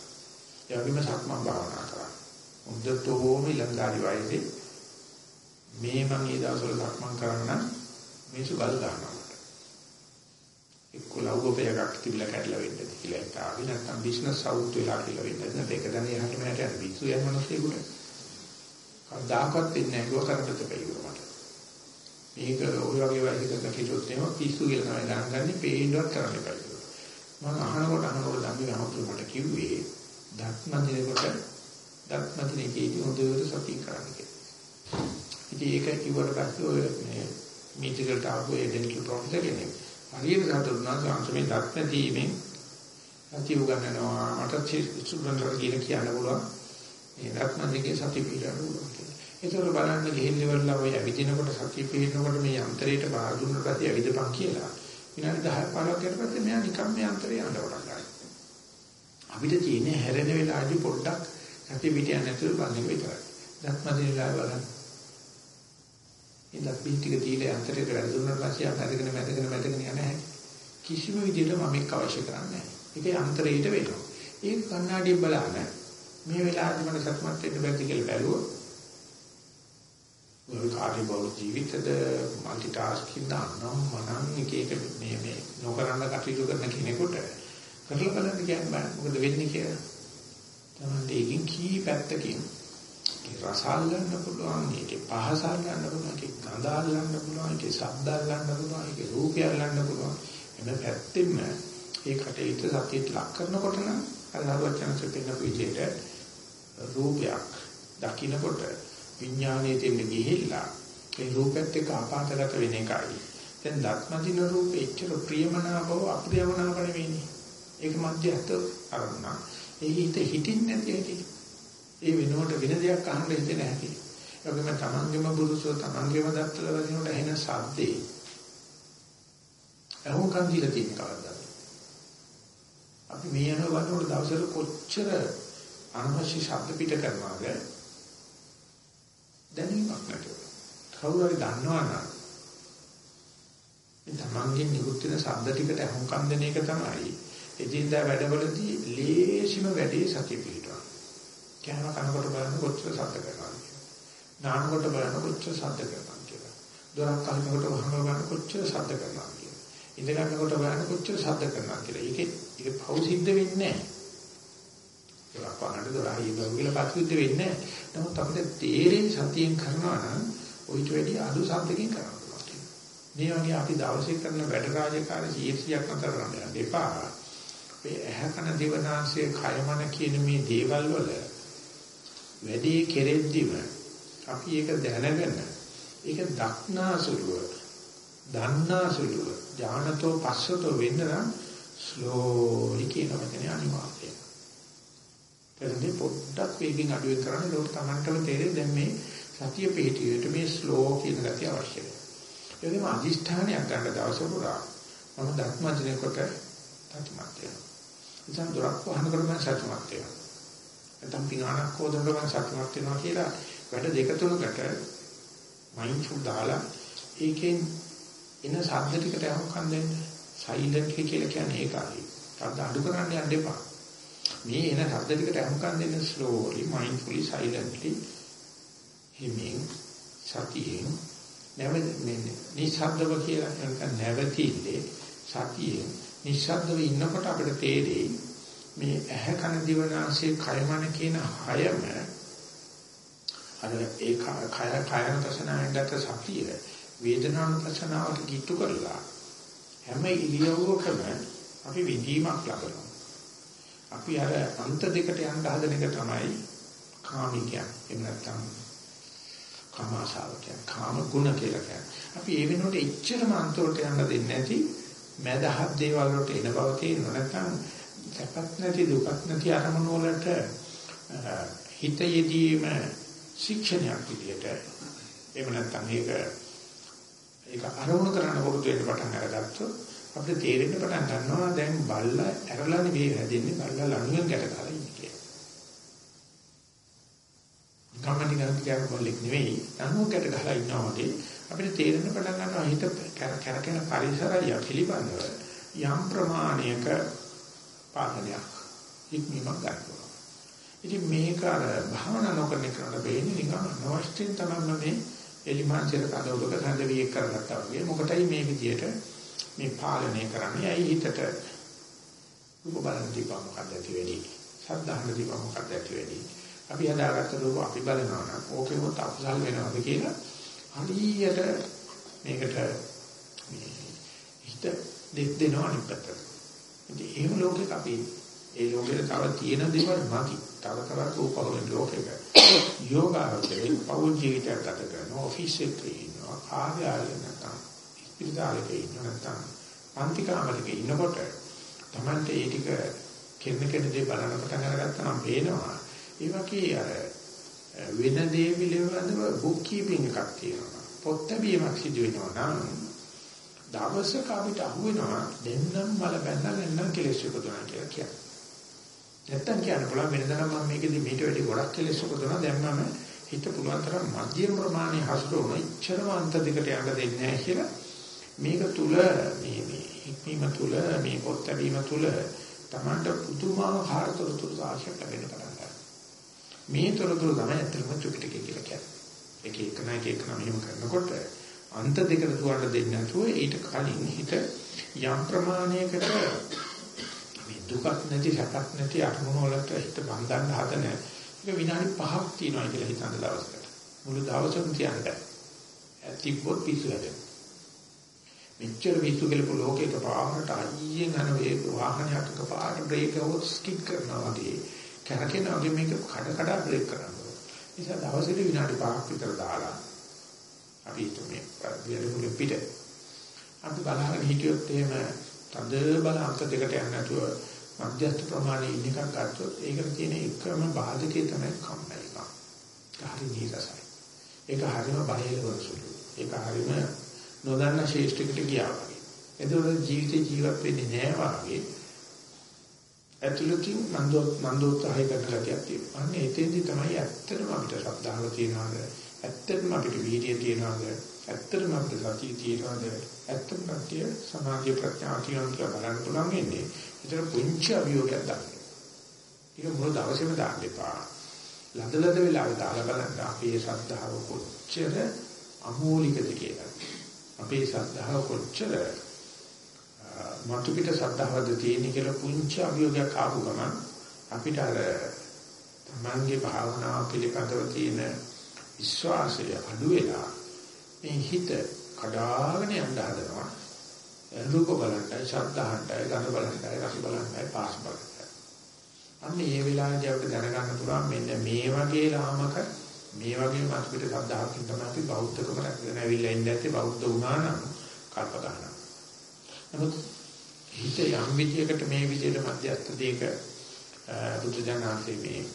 Speaker 1: ඒ වගේම සක්මන් භාවනා කරා. මුද්දතෝම ඉලංගාරි වයසේ මේ මම ඒ දවස්වල සක්මන් කරන්න මේසු ගල් ගන්නවා. එක්ක ලව්ගෝපයක් තිබිලා කැඩලා වෙන්නද කියලා හිතාවි නැත්නම් බිස්නස් අවුට් වෙලා කියලා වෙන්නද නැත්නම් ඒක දැන යහට මෙහාට යන පිස්සු යන මිනිස්සුෙකුට කවදාකවත් වෙන්නේ නැහැ. ඒක කරකට දෙපැයි මේක ওই වගේ වයසකට කිව්වොත් එහෙම පිස්සු කියලා තමයි ගණන් ගන්න. පේන්නවත් කරන්න එපා කියලා. මම අහනකොට අහනකොට ධම්මේ අහතුරු මට කිව්වේ දත්මදිනේකට දත්මදිනේකේදී හොඳට සතිය කරන්න කියලා. ඉතින් ඒක කිව්වට පස්සේ ඔය මේ මීටිකල්ට ආපු ඒ ඩෙන්ටල් ප්‍රොෆෙසර් කෙනෙක් හරියට සතුටුනා සංසමේ දත්මදීමෙන් සතිය උගන්වනවා මට සුබන්තර කියලා කියන්න පුළුවන්. මේ දත්මදිනේකේ සතිය පිළිගන්න පුළුවන්. ඒතකොට බලන්න ගෙහින් ඉවරලා ඔය ඇවිදිනකොට සතිය පිළිනකොට මේ යන්ත්‍රයට බාර දුන්න ප්‍රති ඇවිදපන් කියලා. විනාඩි 10 15ක් යට පස්සේ මෙයා නිකන් මේ යන්ත්‍රය යන්න පටන් ගන්නවා. අපිට තියෙන්නේ හැරෙන වෙලාවදී පොඩ්ඩක් සතිය පිට යන්නේ නැතුව බලන්න විතරයි. ධර්මදී වෙලාව බලන්න. ඉතින් පින් ටික දීලා යන්ත්‍රයට වැඩ දුන්නාට පස්සේ ආ මැදගෙන මැදගෙන මැදගෙන යන හැටි. කිසිම විදිහට මම එක් අවශ්‍ය කරන්නේ නැහැ. ඒක යන්ත්‍රයට වෙනවා. ඒක කණ්ණාඩියෙන් බලන මේ වෙලාවේදී මම සතුටුමත් වෙන්න බැරිද කියලා බැලුවොත් ඔය කාර්ය බහුල ජීවිතද মালටි ටාස්කින් දාන්නම් මනම් එක එක මේ මේ නොකරන කටයුතු කරන කෙනෙකුට කරලා බලන්න කියන්නේ බෑ මොකද වෙන්නේ කියලා. තමයි ඒකෙන් කී පැත්තකින් ඒ රස අල්ලන්න පුළුවන්, ඒකේ පහස අල්ලන්න පුළුවන්, ඒකේ ගඳ අල්ලන්න පුළුවන්, ඒකේ ශබ්ද අල්ලන්න පුළුවන්, ඒකේ රූපය අල්ලන්න පුළුවන්. එන පැත්තෙම ඒ කටේට සතියට ලක් කරනකොට නම් අර හරවචනසේ පෙන්න විදිහට රූපයක් දකින්නකොට විඥානයේ තියෙන ගිහිල්ලා ඒ රූපෙත් එක්ක ආපාතගත වෙන එකයි. දැන් දත්මදින රූපේ එච්චර ප්‍රියමනාපව අප්‍රියමනාප නෙවෙයිනේ. ඒක මධ්‍යස්ථ අරමුණ. ඒ හිත හිතින්නේ නැති ඇති. ඒ වෙනුවට වෙන දෙයක් අහන්න හිතෙන හැටි. ඒකම තමන්ගේම බුදුසෝ තමන්ගේම දත්තල වදිනකොට එන සද්දේ. අහුම්කම් දීලා තියෙන කවදාද? අපි මේ යන වලට දවසට කොච්චර අනවශ්‍ය ශබ්ද පිට කරනවද? දැනීමක් නැතුව. කවුරු හරි දන්නවනම් මේ තමන්ගේ නිකුත් වෙන ශබ්ද ටිකට අහුම්කම් දෙන එක තමයි එදින්දා වැඩවලදී ලේසිම වැඩේ සතිය පිටනවා. කෑම කනකොට බලන්න කොච්චර ශබ්ද කරනවද කියලා. නානකොට බලන්න කොච්චර ශබ්ද කරනවද කියලා. දොරක් අහනකොට වහම බලන්න කොච්චර ශබ්ද කරනවද කියලා. ඉඳ ගන්නකොට බලන්න කොච්චර ශබ්ද කරනවද කියලා. ඒකේ ඒක පෞ සිද්ධ වෙන්නේ නැහැ. දොරක් වහනට දොර ආයෙත් කියලා පසුද්ධ වෙන්නේ නැහැ. නමුත් අපිට තේරෙන සතියෙන් කරනවා නම් ඔයිට වැඩි අඩු ශබ්දකින් කරන්න පුළුවන්. මේ වගේ අපි දවසේ කරන වැඩ රාජකාරී 100ක් නතර කරන්න යන්න එපා. මේ ඇහැකන දිවනාසය කයමන කියන මේ දේවල් වල වැඩි කෙරෙද්දිම අපි ඒක දැනගෙන ඒක දක්නාසුලුව දන්නාසුලුව ඥානතෝ පස්සතෝ වෙන්න නම් ස්ලෝලි කියන වචනේ අනිවාර්යයි. එතනදී පොඩ්ඩක් වේගින් අඩුවෙන් කරන්න ඒක තමන්ටම තේරෙන්නේ දැන් මේ සතිය පිටියට මේ ස්ලෝ කියන ගතිය අවශ්‍යයි. ඒ වගේම අදිෂ්ඨානයක් ගන්න දවස පුරා මම ධර්මජනය කොට තත්මත් වෙනවා. ඉතින් දොරක් වහන කරමන් සතුටුමත් වෙනවා. නැත්නම් පිඟානක් හොදන කරමන් සතුටුමත් වෙනවා කියලා වැඩ දෙක තුනකට මයින්ඩ්ෆුල් දාලා ඒකෙන් එන ශබ්ද ටිකට අහුම්කම් දෙන්න. සයිලන්ට්ලි කියලා කියන්නේ ඒකයි. ශබ්ද අඩු කරන්න යන්න එපා. මේ එන ශබ්ද ටිකට අහුම්කම් දෙන්න slowly mindfully silently හිමින් සතියෙන් නැවත නිශ්ශබ්දව කියලා නැත්නම් නැවතිල්ලේ සතියෙන් නිශ්ශබ්දව ඉන්නකොට අපිට තේරෙයි මේ ඇහැ කන දිව නාසය කයමන කියන හයම අර ඒ කය කයන ප්‍රසනාවෙන්ගත සතිය වේදනානුපසනාවට කිට්ටු කරලා හැම ඉරියව්වකම අපි විදීමක් ලබනවා. අපි අර අන්ත දෙකට යන්න හදන එක තමයි කාමිකයන්. එහෙම නැත්නම් කාමාශාව කියන්නේ කාම ගුණ කියලා කියන්නේ. අපි ඒ වෙනුවට එච්චරම අන්තවලට යන්න දෙන්නේ නැති මදහත් දේවල් වලට එන බව තේරෙනවා නැත්නම් සැපත් නැති දුකත් නැති අරමුණු වලට හිත යෙදීම ශික්ෂණයක් විදියට එහෙම නැත්නම් ඒක ඒක අරමුණු කරන්න පුරුදු වෙන්න පටන් අරගත්තොත් අපිට තේරෙන්න පටන් ගන්නවා දැන් බල්ලා ඇරලා නෙවෙයි හැදෙන්නේ බල්ලා ලණුවෙන් ගැට ගහලා ඉන්නේ කියලා. ගමනින් ගන්න කියන බල්ලෙක් නෙවෙයි ලණුවෙන් ගැට ගහලා ඉන්නවා වගේ අපිට තේරෙන්න පටන් ගන්නවා හිත කැරකෙන පරිසරය පිළිබඳව යම් ප්‍රමාණයක පාලනයක් ඉක්මීමක් ගන්නවා. ඉතින් මේක අර භාවනා නොකරන කෙනාට වෙන්නේ නිකන් අවශ්‍යින් තමයි මේ එලිමාංශයට කඩවලක සඳවිය කරගත්තා වගේ. මොකටයි මේ විදියට මේ පාලනය කරන්නේ? ඇයි හිතට රූප බලන දීපම මොකක්ද ඇති වෙන්නේ? සද්ධාහන දීපම මොකක්ද ඇති වෙන්නේ? අපි හදාගත්ත රූප අපි බලනවා නම් ඕකේ මොකද අකුසල් වෙනවද කියලා හරියට මේකට මේ හිත දෙක් දෙනවා අනිත් පැත්තට. ඉතින් එහෙම ලෝකෙක අපි ඒ ලෝකෙට තව තියෙන දේවල් නැති. තව තවත් උපකරණ ලෝකෙක. යෝගාවචරේ පෞල් ජීවිතයක් ගත කරන ඔෆිස් එකේ ඉන්නවා. කාර්යාලය නැත්නම් ඉස්පිරිතාලෙක ඉන්නවා නැත්නම් පන්තිකාමලක ඉන්නකොට Tamante ඒ ටික කෙන්න කෙන දේ බලන පටන් අරගත්තාම පේනවා. ඒ වගේ අර වෙන දේ පිළිබඳව බුක් කීපින් එකක් තියෙනවා. පොත් බැීමක් සිදු වෙනවා නම් දවසක අපිට අහුවෙනවා දෙන්නම් මල බැඳලා නැත්නම් කෙලෙස් උපදවනවා කියලා කියනවා. නැත්තම් කියන්න පුළුවන් වෙනදනම් මම මේකෙදි මීට වැඩි ගොඩක් කෙලෙස් උපදවනවා දැන් මම හිත පුළුවන් තරම් මධ්‍යම ප්‍රමාණය හසුරවන ඉච්ඡරම අන්ත දෙකට යන්න දෙන්නේ නැහැ කියලා මේක තුල මේ මේ හික්මීම තුල මේ පොත් ලැබීම තුල තමන්ට පුදුමාකාර තොරතුරු සාක්ෂියක් ලැබෙන්න පටන් ගන්නවා. මේ තොරතුරු තමයි ඇත්තටම ත්‍රිපිටකය කියලා කියන්නේ. එක එක නයි එක එක නම් කරනකොට අන්ත දෙකට දුවන්න දෙන්නේ නැතුව ඊට කලින් හිත යම් ප්‍රමාණයකට මේ දුකක් නැති සැපක් නැති අරමුණු වලට හිත බඳින්න හදන එක විනාඩි 5ක් තියනවා කියලා හිතන දවසකට. මුළු දවසම තියන්න. ඇතිපොත් පිස්සු හැදෙනවා. මෙච්චර විශ්ු කෙලපු ලෝකයක පාරට අයියෙන් යන වේ වාහනයක් පාට බ්‍රේක් එක ස්කිප් කරනවා වගේ කැරකෙන වගේ මේක කඩ කඩ බ්‍රේක් කරනවා. නිසා දවසට විනාඩි 5ක් විතර දාලා අපි හිතමු වියලුළු පිට අපි බලහන් හිටියොත් එහෙම තද බල අංක දෙකට යන්නේ නැතුව මධ්‍යස්ථ ප්‍රමාණය ඉන්න එකක් ගත්තොත් ඒකට තියෙන එකම බාධකේ තමයි කම්මැලිකම. හරි නීරසයි. ඒක හරිම බයලවසුළු. ඒක හරිම නොදන්න ශේෂ්ඨකට ගියා වගේ. එතකොට ජීවිතේ ජීවත් වෙන්නේ නැහැ වගේ. ඇතුළතින් නන්දෝ නන්දෝත්සහය කරන ගතියක් තියෙනවා. අන්න එතෙන්දි තමයි ඇත්තටම අපිට ශ්‍රද්ධාව තියනවාද? ඇත්තටම අපිට වීර්යය තියනවාද? ඇත්තටම අපිට සතිය තියනවාද? ඇත්තටම අපිට සමාධිය ප්‍රඥා තියනවාද කියලා බලන්න පුළුවන් ඉන්නේ. ඒතර පුංචි අභියෝගයක් දාන්න. ඒක මොන දවසේම දාන්න එපා. ලදලද වෙලාවට දාලා බලන්න අපේ ශ්‍රද්ධාව කොච්චර අමෝලිකද කියලා. අපේ ශ්‍රද්ධාව කොච්චර මතු පිට ශ්‍රද්ධාවද තියෙන කියලා පුංචි අභියෝගයක් ආපු ගමන් අපිට අර තමන්ගේ භාවනාව පිළිබඳව තියෙන විශ්වාසය අඩු වෙලා මේ හිත කඩාගෙන යන්න හදනවා. රූප බලන්නයි ශබ්දහන්නයි ගඳ බලන්නයි රස බලන්නයි පාස් බලන්නයි. අන්න මේ වෙලාවේදී අපිට දැනගන්න පුළුවන් මෙන්න මේ වගේ ලාමක මේ වගේ මාත් පිට සද්ධාකින් තමයි අපි බෞද්ධකම රැකගෙන ඇවිල්ලා ඉන්නේ නැත්තේ. බෞද්ධ වුණා නම් කල්ප ගන්නවා. නමුත් හිත යම් විදියකට මේ විදියට මධ්‍යස්ථ දෙයක බුදුජානනාථේ මේ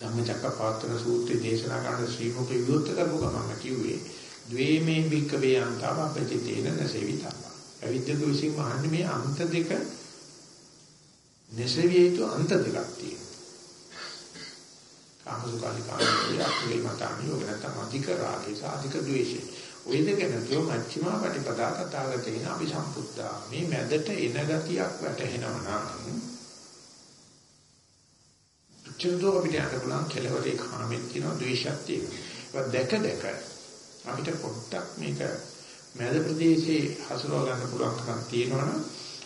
Speaker 1: ධම්මචක්කපවත්තන සූත්‍රයේ දේශනා කරන ශ්‍රී මුඛ විවෘත කරපු ගමන් කිව්වේ ද්වේමේ භික්කවේ අන්තව අපති තේන නසෙවිතම. අවිද්‍යක විසින් මහන්නේ මේ අන්ත දෙක නැසෙවිය යුතු අන්ත දෙකක් තියෙනවා. කාමසුඛාලි කාමයේ අකුලේ මතානි ඔබ නැත්නම් අධික රාගේ සාධික ද්වේෂේ. ඔය දෙක නැතුව මච්චිමා ප්‍රතිපදා තථාගතේන අபிසම්පුද්ධා. මේ මැදට එන ගතියක් වැටහෙනවා නම් චුද්ධෝ අපිට යන්න පුළුවන් කෙලවරේ කාමෙත් තියෙනවා ද්වේෂයක් තියෙනවා. ඒක දැක දැක අපිට පොඩ්ඩක් මේක මැද ප්‍රදේශයේ හසුරව ගන්න පුළුවන්කම තියෙනවනම්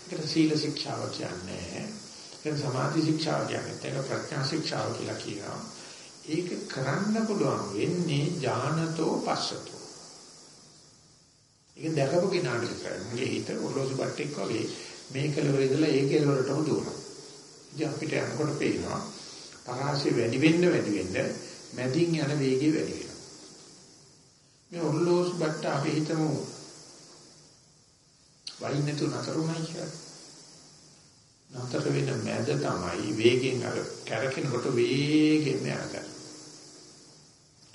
Speaker 1: ඒකට සීල ශික්ෂාව කියන්නේ. ඒක සමාධි ශික්ෂාව කියන්නේ. ඒක ප්‍රඥා ශික්ෂාව කියලා කියනවා. ඒක කරන්න පුළුවන් වෙන්නේ ඥානතෝ පස්සතෝ. ඒක දැකපු කෙනාට විතරයි. මගේ හිත ඔරලෝසු බට්ටෙක් වගේ මේ කෙලවර ඉඳලා ඒ කෙලවරටම දුවනවා. ඉතින් අපිට යනකොට පේනවා පරාසය වැඩි වෙන්න වැඩි වෙන්න මැදින් යන වේගය වැඩි වෙනවා. මේ ඔරලෝසු බට්ට අපි හිතමු වයින් නැතු නතරුණයි කියලා. නතර වෙන මැද තමයි වේගෙන් අර කැරකෙනකොට වේගෙන් යනවා.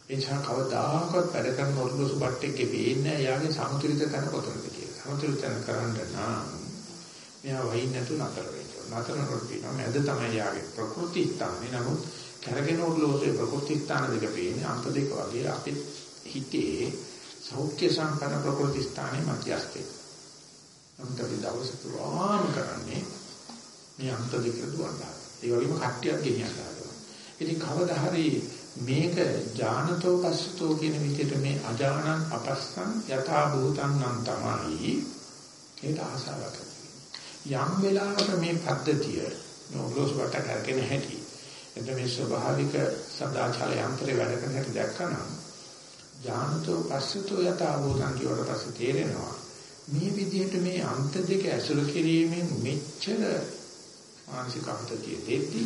Speaker 1: එනිසා කවදාකවත් වැඩ කරන ඔර්ලෝසු බට්ටෙක්ගේ වෙන්නේ එයාගේ සමතුලිත තන කොතනද කියලා. සමතුලිත තන කරන්න නම් මෙයා වයින් නැතු නතර වෙන්න. නතර නොකරන මැද තමයි යාගේ ප්‍රකෘති ස්ථානේ. නමුත් කරගෙන ඔර්ලෝසුවේ ප්‍රකෘති ස්ථාන දෙක පේන්නේ අන්ත දෙක වගේ අපේ හිතේ සෞඛ්‍ය සම්පන්න ප්‍රකෘති ස්ථානේ මැදිස්තේ. නමුත් අපි දවස පුරාම කරන්නේ මේ අන්ත දෙක දුවනවා. ඒ වගේම කට්ටියක් ගෙනියනවා. ඉතින් කවදා හරි මේක ඥානතෝ පස්සතෝ කියන විදිහට මේ අජානං අපස්සං යථා භූතං නම් තමයි ඒක ආසාවක් යම් වෙලාවක මේ පද්ධතිය නෝග්ලොස් වට කරගෙන හැටි එතන මේ ස්වභාවික සදාචාර යන්ත්‍රේ වැඩ කරන හැටි දැක්කනම් ඥානතෝ පස්සතෝ යථා භූතං කියවට පස්සේ තේරෙනවා මේ විදිහට මේ අන්ත දෙක ඇසුරු කිරීමෙන් මෙච්චර මානසික අන්තතිය දෙද්දි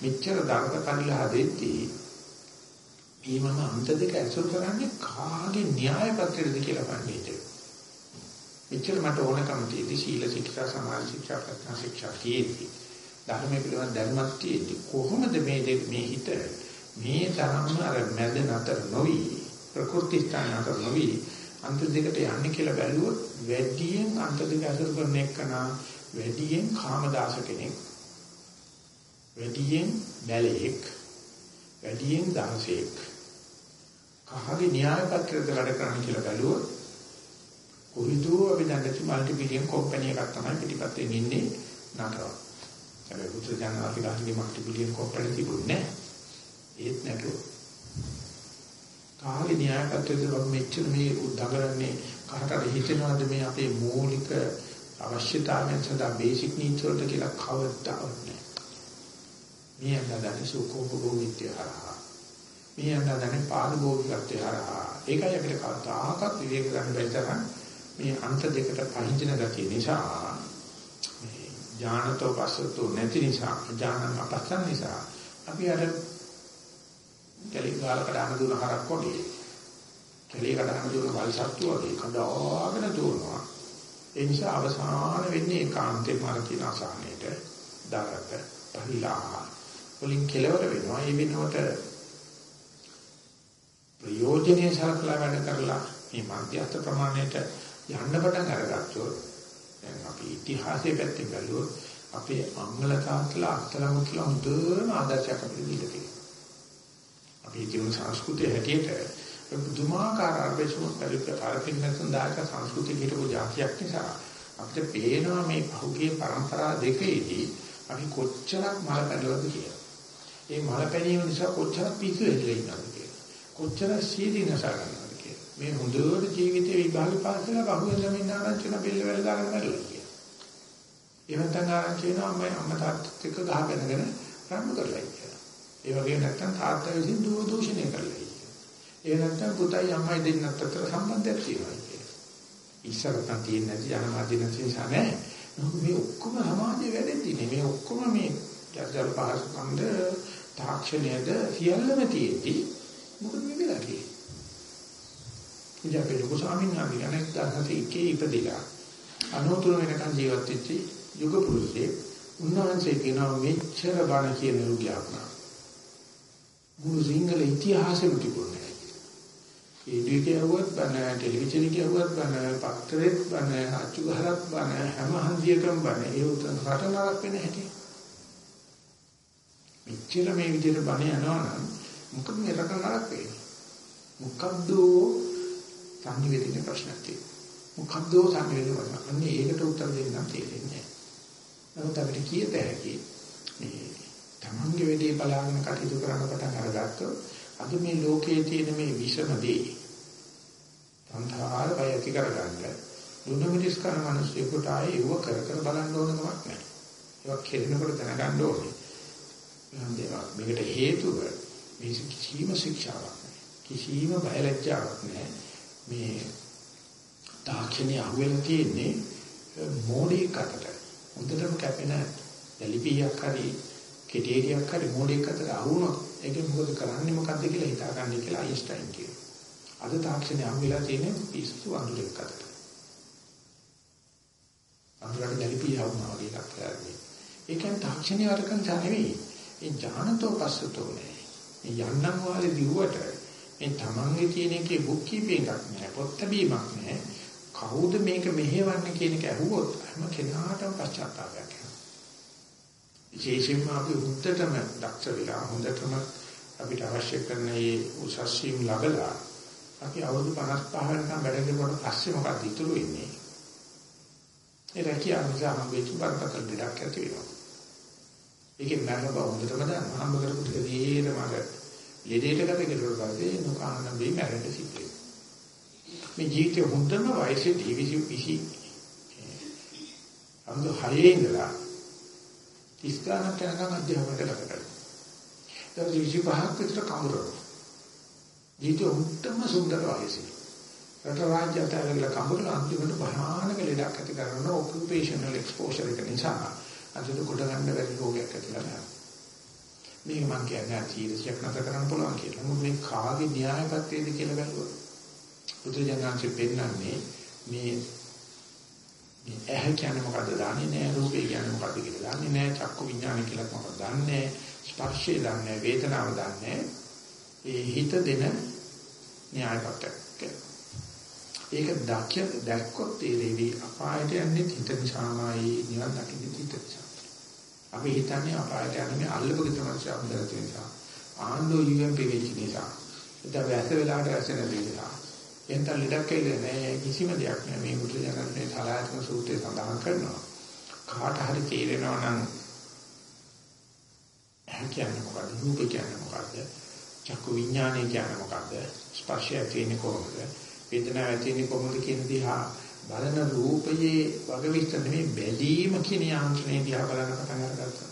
Speaker 1: මෙච්චර ධර්ම කණිලා දෙද්දී මේ මම අන්ත දෙක ඇසුරු කරන්නේ කාගේ න්‍යාය පත්‍රයද කියලා බලන්නේ ඒක. මෙච්චර මට ඕනකම තියෙදි සීල ශික්ෂා සමාධි ශික්ෂා ප්‍රඥා ශික්ෂා තියෙදි ධර්මයේ පිළිවන් දැනුමක් තියෙදි කොහොමද මේ මේ හිත මේ තරම්ම අර මැද නතර නොවි ප්‍රකෘති ස්ථාන නතර නොවි අන්ත දෙකට යන්නේ කියලා බැලුවොත් වැඩියෙන් අන්ත දෙක ඇසුරු කරන එකන වැඩියෙන් කාමදාස කෙනෙක් වැඩියෙන් බැලෙක් වැඩියෙන් දහසෙක් කහගේ න්‍යාය පත්‍රයද වැඩ කරන්න කියලා බැලුවොත් කොහේදෝ අපි දැක්ක මල්ටි බිලියන් කම්පැනි එකක් තමයි පිටිපස්සේ ඉන්නේ නතරව. හැබැයි පුත්‍ර ජනනාති ගාහිගේ මල්ටි බිලියන් කම්පැනි තිබුණේ ඒත් නැතුව. කාගේ න්‍යාය පත්‍රයද මෙච්චර මේ උදගරන්නේ කාටද හිතෙනවද මේ අපේ මූලික අවශ්‍යතාවයන් සඳහා බේසික් නීඩ්ස් වලට කියලා කවදාවත් නැහැ. මේ අඳන්නේ සුඛෝපභෝගීත්‍ය හරහා. මේ අඳන්නේ පාරිභෝගිකත්වය හරහා. ඒකයි අපිට කවදාකවත් විවේක ගන්න බැරි තරම් මේ අන්ත දෙකට පහින්ජන ගතිය නිසා මේ ඥානතෝ පස්සතෝ නැති නිසා ඥානම අපස්සන් නිසා අපි අර කලි ගාල කඩන දුන හරක් වගේ කලි කඩන දුන වල්සත්තු වගේ කඩාගෙන දුවනවා. ඒ නිසා අවසාන වෙන්නේ ඒකාන්තේ මාර කියන අසහනයට දරක පරිලා. වලින් කෙලවර වෙනවා. ඒ වෙනකොට ප්‍රයෝජනේ සලකලා වැඩ කරලා මේ මධ්‍යස්ථ ප්‍රමාණයට යන්න පටන් අරගත්තොත් දැන් අපි ඉතිහාසයේ පැත්තෙන් බැලුවොත් අපේ අම්මල තාත්තලා අත්තලා මුත්තලා හොඳම ආදර්ශයක් අපිට දීලා තියෙනවා. අපේ ජීවන සංස්කෘතිය හැටියට පුදුමාකාර ආර්බේෂණ පරිපරපින් නැත්නම් දායක සංස්කෘතිය හිටපු જાතියක් නිසා අපිට පේනවා මේ පහුගිය પરම්පරා දෙකේදී අපි කොච්චරක් මල පැනලද කියලා. ඒ මල පැනීම නිසා කොච්චරක් පිස්සු වෙලා ඉන්නවද කියලා. කොච්චර සීදී නැසගන්න මේ හොඳට ජීවිතේ විභාග පාස් කරලා බහුවෙන් ළමින් ආරංචි වෙන බෙල්ල වල දාගෙන මැරලා කියලා. එහෙම නැත්නම් ආරංචි වෙනවා අම්මයි අම්මා තාත්තත් එක්ක ගහගෙනගෙන රණ්ඩු කරලා කියලා. ඒ වගේ නැත්නම් තාත්තා විසින් දුව දූෂණය කරලා කියලා. ඒ නැත්නම් පුතයි අම්මයි දෙන්නත් අතර සම්බන්ධයක් තියෙනවා කියලා. ඉස්සරට තියෙන නැති ජනමාධ්‍ය නැති නිසා නෑ. මේ ඔක්කොම සමාජයේ වැඩෙන්නේ මේ ඔක්කොම මේ ජර්ජල් පහසුකම්ද තාක්ෂණයද සියල්ලම තියෙද්දි මොකද මේ වෙලා තියෙන්නේ? ඉතින් අපි ලොකු ස්වාමීන් වහන්සේ අනෙක් දහසට එකේ ඉපදිලා අනෝතුන වෙනකන් ජීවත් වෙච්ච යුග පුරුෂයෙක් උන්වහන්සේ කියනවා මෙච්චර බණ කියන යුගයක් නා. මුළු සිංහල ඉතිහාසෙම තිබුණේ. ඒ ඩිකේවුවත් බණ ටෙලිවිෂන් එකේවුවත් බණ පත්‍රෙත් බණ අච්චු ගහලත් බණ හැම හන්දියකම බණ ඒ උතන රට නරක වෙන හැටි. මෙච්චර මේ විදිහට බණ යනවා නම් මොකද මේ රට නරක වෙන්නේ? මොකද්ද සංනිවේදනයේ ප්‍රශ්නක් තියෙනවා. මොකද්ද සංනිවේදනය ප්‍රශ්න? අන්නේ ඒකට උත්තර දෙන්න තේරෙන්නේ නැහැ. නමුත් අපිට කීයද හැකි මේ තමන්ගේ වෙදී බලාගෙන කටයුතු කරන පටන් අරගත්තොත් අද මේ ලෝකයේ තියෙන මේ විෂම දේ සංඛාර බය ඇති කරගන්න දුන්නමිස් කරන මිනිස්සුන්ට ආයේ ඒව කර කර බලන්න ඕන කමක් නැහැ. ඒවා කෙරෙනකොට දැනගන්න ඕනේ. මේකට හේතුව මේ කිසිම ශික්ෂාවක් නැහැ. කිසිම බයලජ්ජාවක් නැහැ. මේ තාක්ෂණයේ අහුවෙලා තියෙන්නේ මොඩේ කට. හොඳටම කැපෙන යලිපියක් හරි කෙටේරියක් හරි මොඩේ කට අහුනොත් ඒක මොකද කරන්නේ මොකද්ද කියලා හිතාගන්න කියලා අයින්ස්ටයින් කියනවා. අද තාක්ෂණයේ අහුවෙලා තියෙන්නේ පිස්සු අඳුරක් කට. අඳුරට යලිපිය ආවම වගේ එකක් කරන්නේ. ඒකෙන් තාක්ෂණයේ අරකන් නෙවෙයි. ඒ ඥානතෝ පස්සතෝ නේ. යන්නම් වාලේ දිව්වට මේ තමන්ගේ තියෙන එකේ බුක් කීපින් එකක් නෑ පොත් බැීමක් නෑ. කවුද මේක මෙහෙවන්නේ කියන එක ඇහුවොත් හැම කෙනාටම පශ්චාත්තාවයක් එනවා. විශේෂයෙන්ම අපි හුත්තටම දක්ෂ වෙලා හොඳටම අපිට අවශ්‍ය කරන මේ උසස් වීම ලැබලා අපි අවුරුදු 55 වෙනකම් වැඩ කරනකොට පස්සේ මොකක්ද ඉතුරු වෙන්නේ? ඒ රැකියාව නිසා මම වෙච්ච බරපතල දෙයක් ඇති වෙනවා. ඒකේ මම බව හොඳටම දන්නවා. හම්බ කරපු ටික දීරම අර ලෙඩේට ගත කෙරුවට පස්සේ නොකාන බේ මැරෙන්න සිද්ධ වෙනවා. මේ ජීවිතේ හොඳම වයසේ ටීවී පිසි අමුතු හයේ ඉඳලා ඉස්කානට යනකම් අධ්‍යාපනයට ලක් කරනවා. ඊට පස්සේ 25ක් විතර කවුරුද? ජීවිතේ හොඳම සුන්දර වයසේ. රට රාජ්‍ය අතරල කවුරුලා අන්තිමට භයානක ලෙඩක් ඇති කරන ඔකියුපේෂනල් එක්ස්පෝෂර් එක නිසා අදට කොට ගන්න බැරි රෝගයක් ඇතිලා යනවා. මේක මම කියන්නේ තීරසියක් නැතර කරන්න පුළුවන් කියලා. මොකද මේ කාගේ න්‍යායපත්‍යයේද කියලා බැලුවොත් බුදුජානකයන් පෙන්නන්නේ මේ මේ ඇහැ කියන්නේ මොකද්ද දන්නේ නැහැ රූපේ කියන්නේ මොකද්ද කියලා දන්නේ නැහැ චක්කු විඥාන කියලා මොකක්ද දන්නේ ස්පර්ශය දන්නේ වේදනාව දන්නේ ඒ හිත දෙන න්‍යායපත්‍යක් ඒක දැක්ක දැක්කොත් තේරෙවි අපායට යන්නේ හිත නිසාමයි නිවන් දකින්නේ හිත නිසා අපි හිතන්නේ අපායට යන්නේ අල්ලපු ගිතමස්ස අපදලා තියෙන නිසා. ආන්දෝ UMP වෙච්ච නිසා. ඒක වැස වෙලාවට වැස නැති නිසා. එන්ට ලෙඩක් කියලා නෑ කිසිම දෙයක් නෑ මේ මුතු ජනන්නේ සලායතන සූත්‍රයේ සඳහන් කරනවා. කාට හරි තේරෙනවා නම් ඇහැ කියන්නේ මොකද්ද? රූප කියන්නේ මොකද්ද? චක්කු විඥානය කියන්නේ මොකද්ද? ස්පර්ශය තියෙන්නේ කොහොමද? වේදනාව තියෙන්නේ කොහොමද කියන දිහා බලන රූපයේ වග විස්තර නෙමෙයි බැලීම කියන යාන්ත්‍රණය දිහා බලන පටන් අරගත්තා.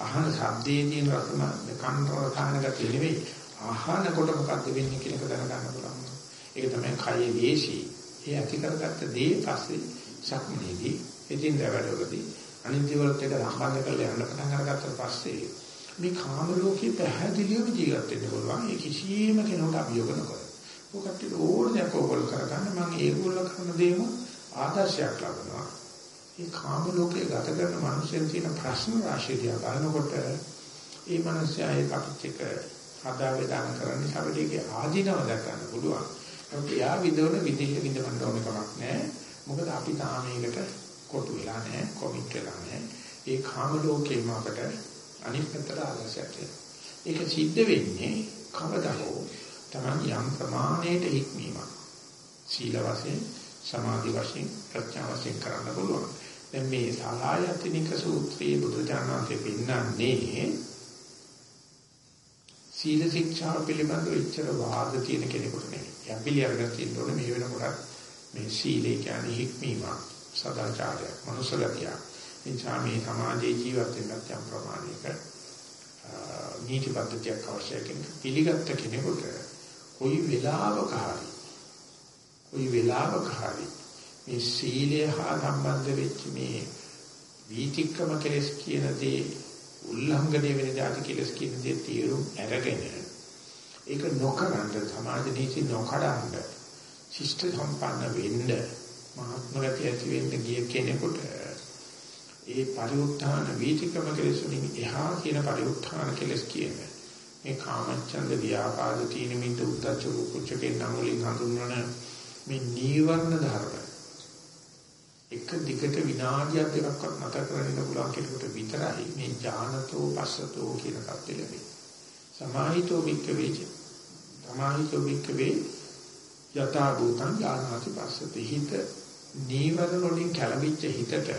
Speaker 1: අහන ශබ්දයේ තියෙන රසම කන්තර සාහන ගතිය නෙවෙයි අහන කොට මොකද්ද වෙන්නේ කියන එක දැනගන්න පුළුවන්. ඒක තමයි කයේ වේශී. ඒ ඇති කරගත්ත දේ පස්සේ සක්මනේදී එදින් දවඩවලදී අනිත්‍ය වලට එක සම්බන්ධ කරලා යන්න පටන් අරගත්තට පස්සේ මේ කාම ලෝකේ පැහැදිලිවම ජීවත් වෙන්න පුළුවන්. ඒ කිසියම් කෙනෙකුට අභියෝග නොකර. ඔකට ඕනේ කොහොල් කරගන්න මම ඒගොල්ලෝ කරන දේම ආදර්ශයක් ලබනවා. මේ කාම ලෝකයේ ගත කරන මිනිසෙන් තියෙන ප්‍රශ්න රාශිය දිහා බලනකොට ඒ මිනිස්යා ඒ කපිච්චක හදා වේදන කරන්නේ හැබැයි ආධිනව දක්වන්න පුළුවන්. ඒත් යා විදවන විදිහ විඳවන්න ඕන කමක් නැහැ. මොකද අපි තාම මේකට කොටු වෙලා නැහැ, කොමිට් වෙලා නැහැ. ඒ කාම ලෝකේම අපට අනිත් පැත්තට ආදර්ශයක් ඒක සිද්ධ වෙන්නේ කවදා හෝ තමයි යම් ප්‍රමාණයට හික්මීමක්. සීල වශයෙන්, සමාධි වශයෙන්, ප්‍රඥා වශයෙන් කරන්න පුළුවන්. දැන් මේ සාලායතනික සූත්‍රයේ බුදුජානකේ පෙන්නන්නේ සීල ශික්ෂා පිළිබඳව ඉච්ඡර වාද තියෙන කෙනෙකුට නෙවෙයි. යම්පිලි අරගෙන තියෙන්න ඕනේ මේ වෙනකොට මේ සීලේ කියන්නේ හික්මීමක්, සදාචාරයක්, මනුස්සගතියක්. එනිසා මේ සමාජයේ ජීවත් වෙන්නත් යම් ප්‍රමාණයක නීති පද්ධතියක් අවශ්‍යයි කෙනෙක් පිළිගත්ත කෙනෙකුට කොයි වෙලාවක හරි. කොයි වෙලාවක හරි මේ සීලය හා සම්බන්ධ වෙච්ච මේ වීතික්කම කෙලස් කියන දේ උල්ලංඝනය වෙන જાති කෙලස් කියන දේ තීරුම් අරගෙන ඒක නොකරන සමාජ නීති නොකඩන්න ශිෂ්ට සම්පන්න වෙන්න මහත්ම ගතිය ඇති වෙන්න ගිය කෙනෙකුට ඒ පරිඋත්ථාන වීතික්කම කෙලස් වලින් එහා කියන පරිඋත්ථාන කෙලස් කියන්නේ මේ කාමච්ඡන්ද ව්‍යාපාද තීන මිද්ද උද්දච්ච කුච්චකේ නම් වලින් හඳුන්වන මේ නීවරණ ධර්ම එක දිගට විනාඩියක් දෙකක්වත් නැතර කරගෙන පුළුවන් කෙනෙකුට විතරයි මේ ඥානතෝ පස්සතෝ කියන කප්පේ ලැබෙන්නේ. සමාහිතෝ වික්කවේ සමාහිතෝ වික්කවේ යථා භූතං ඥානාති පස්සති හිත නීවරණ වලින් කැළඹිච්ච හිතට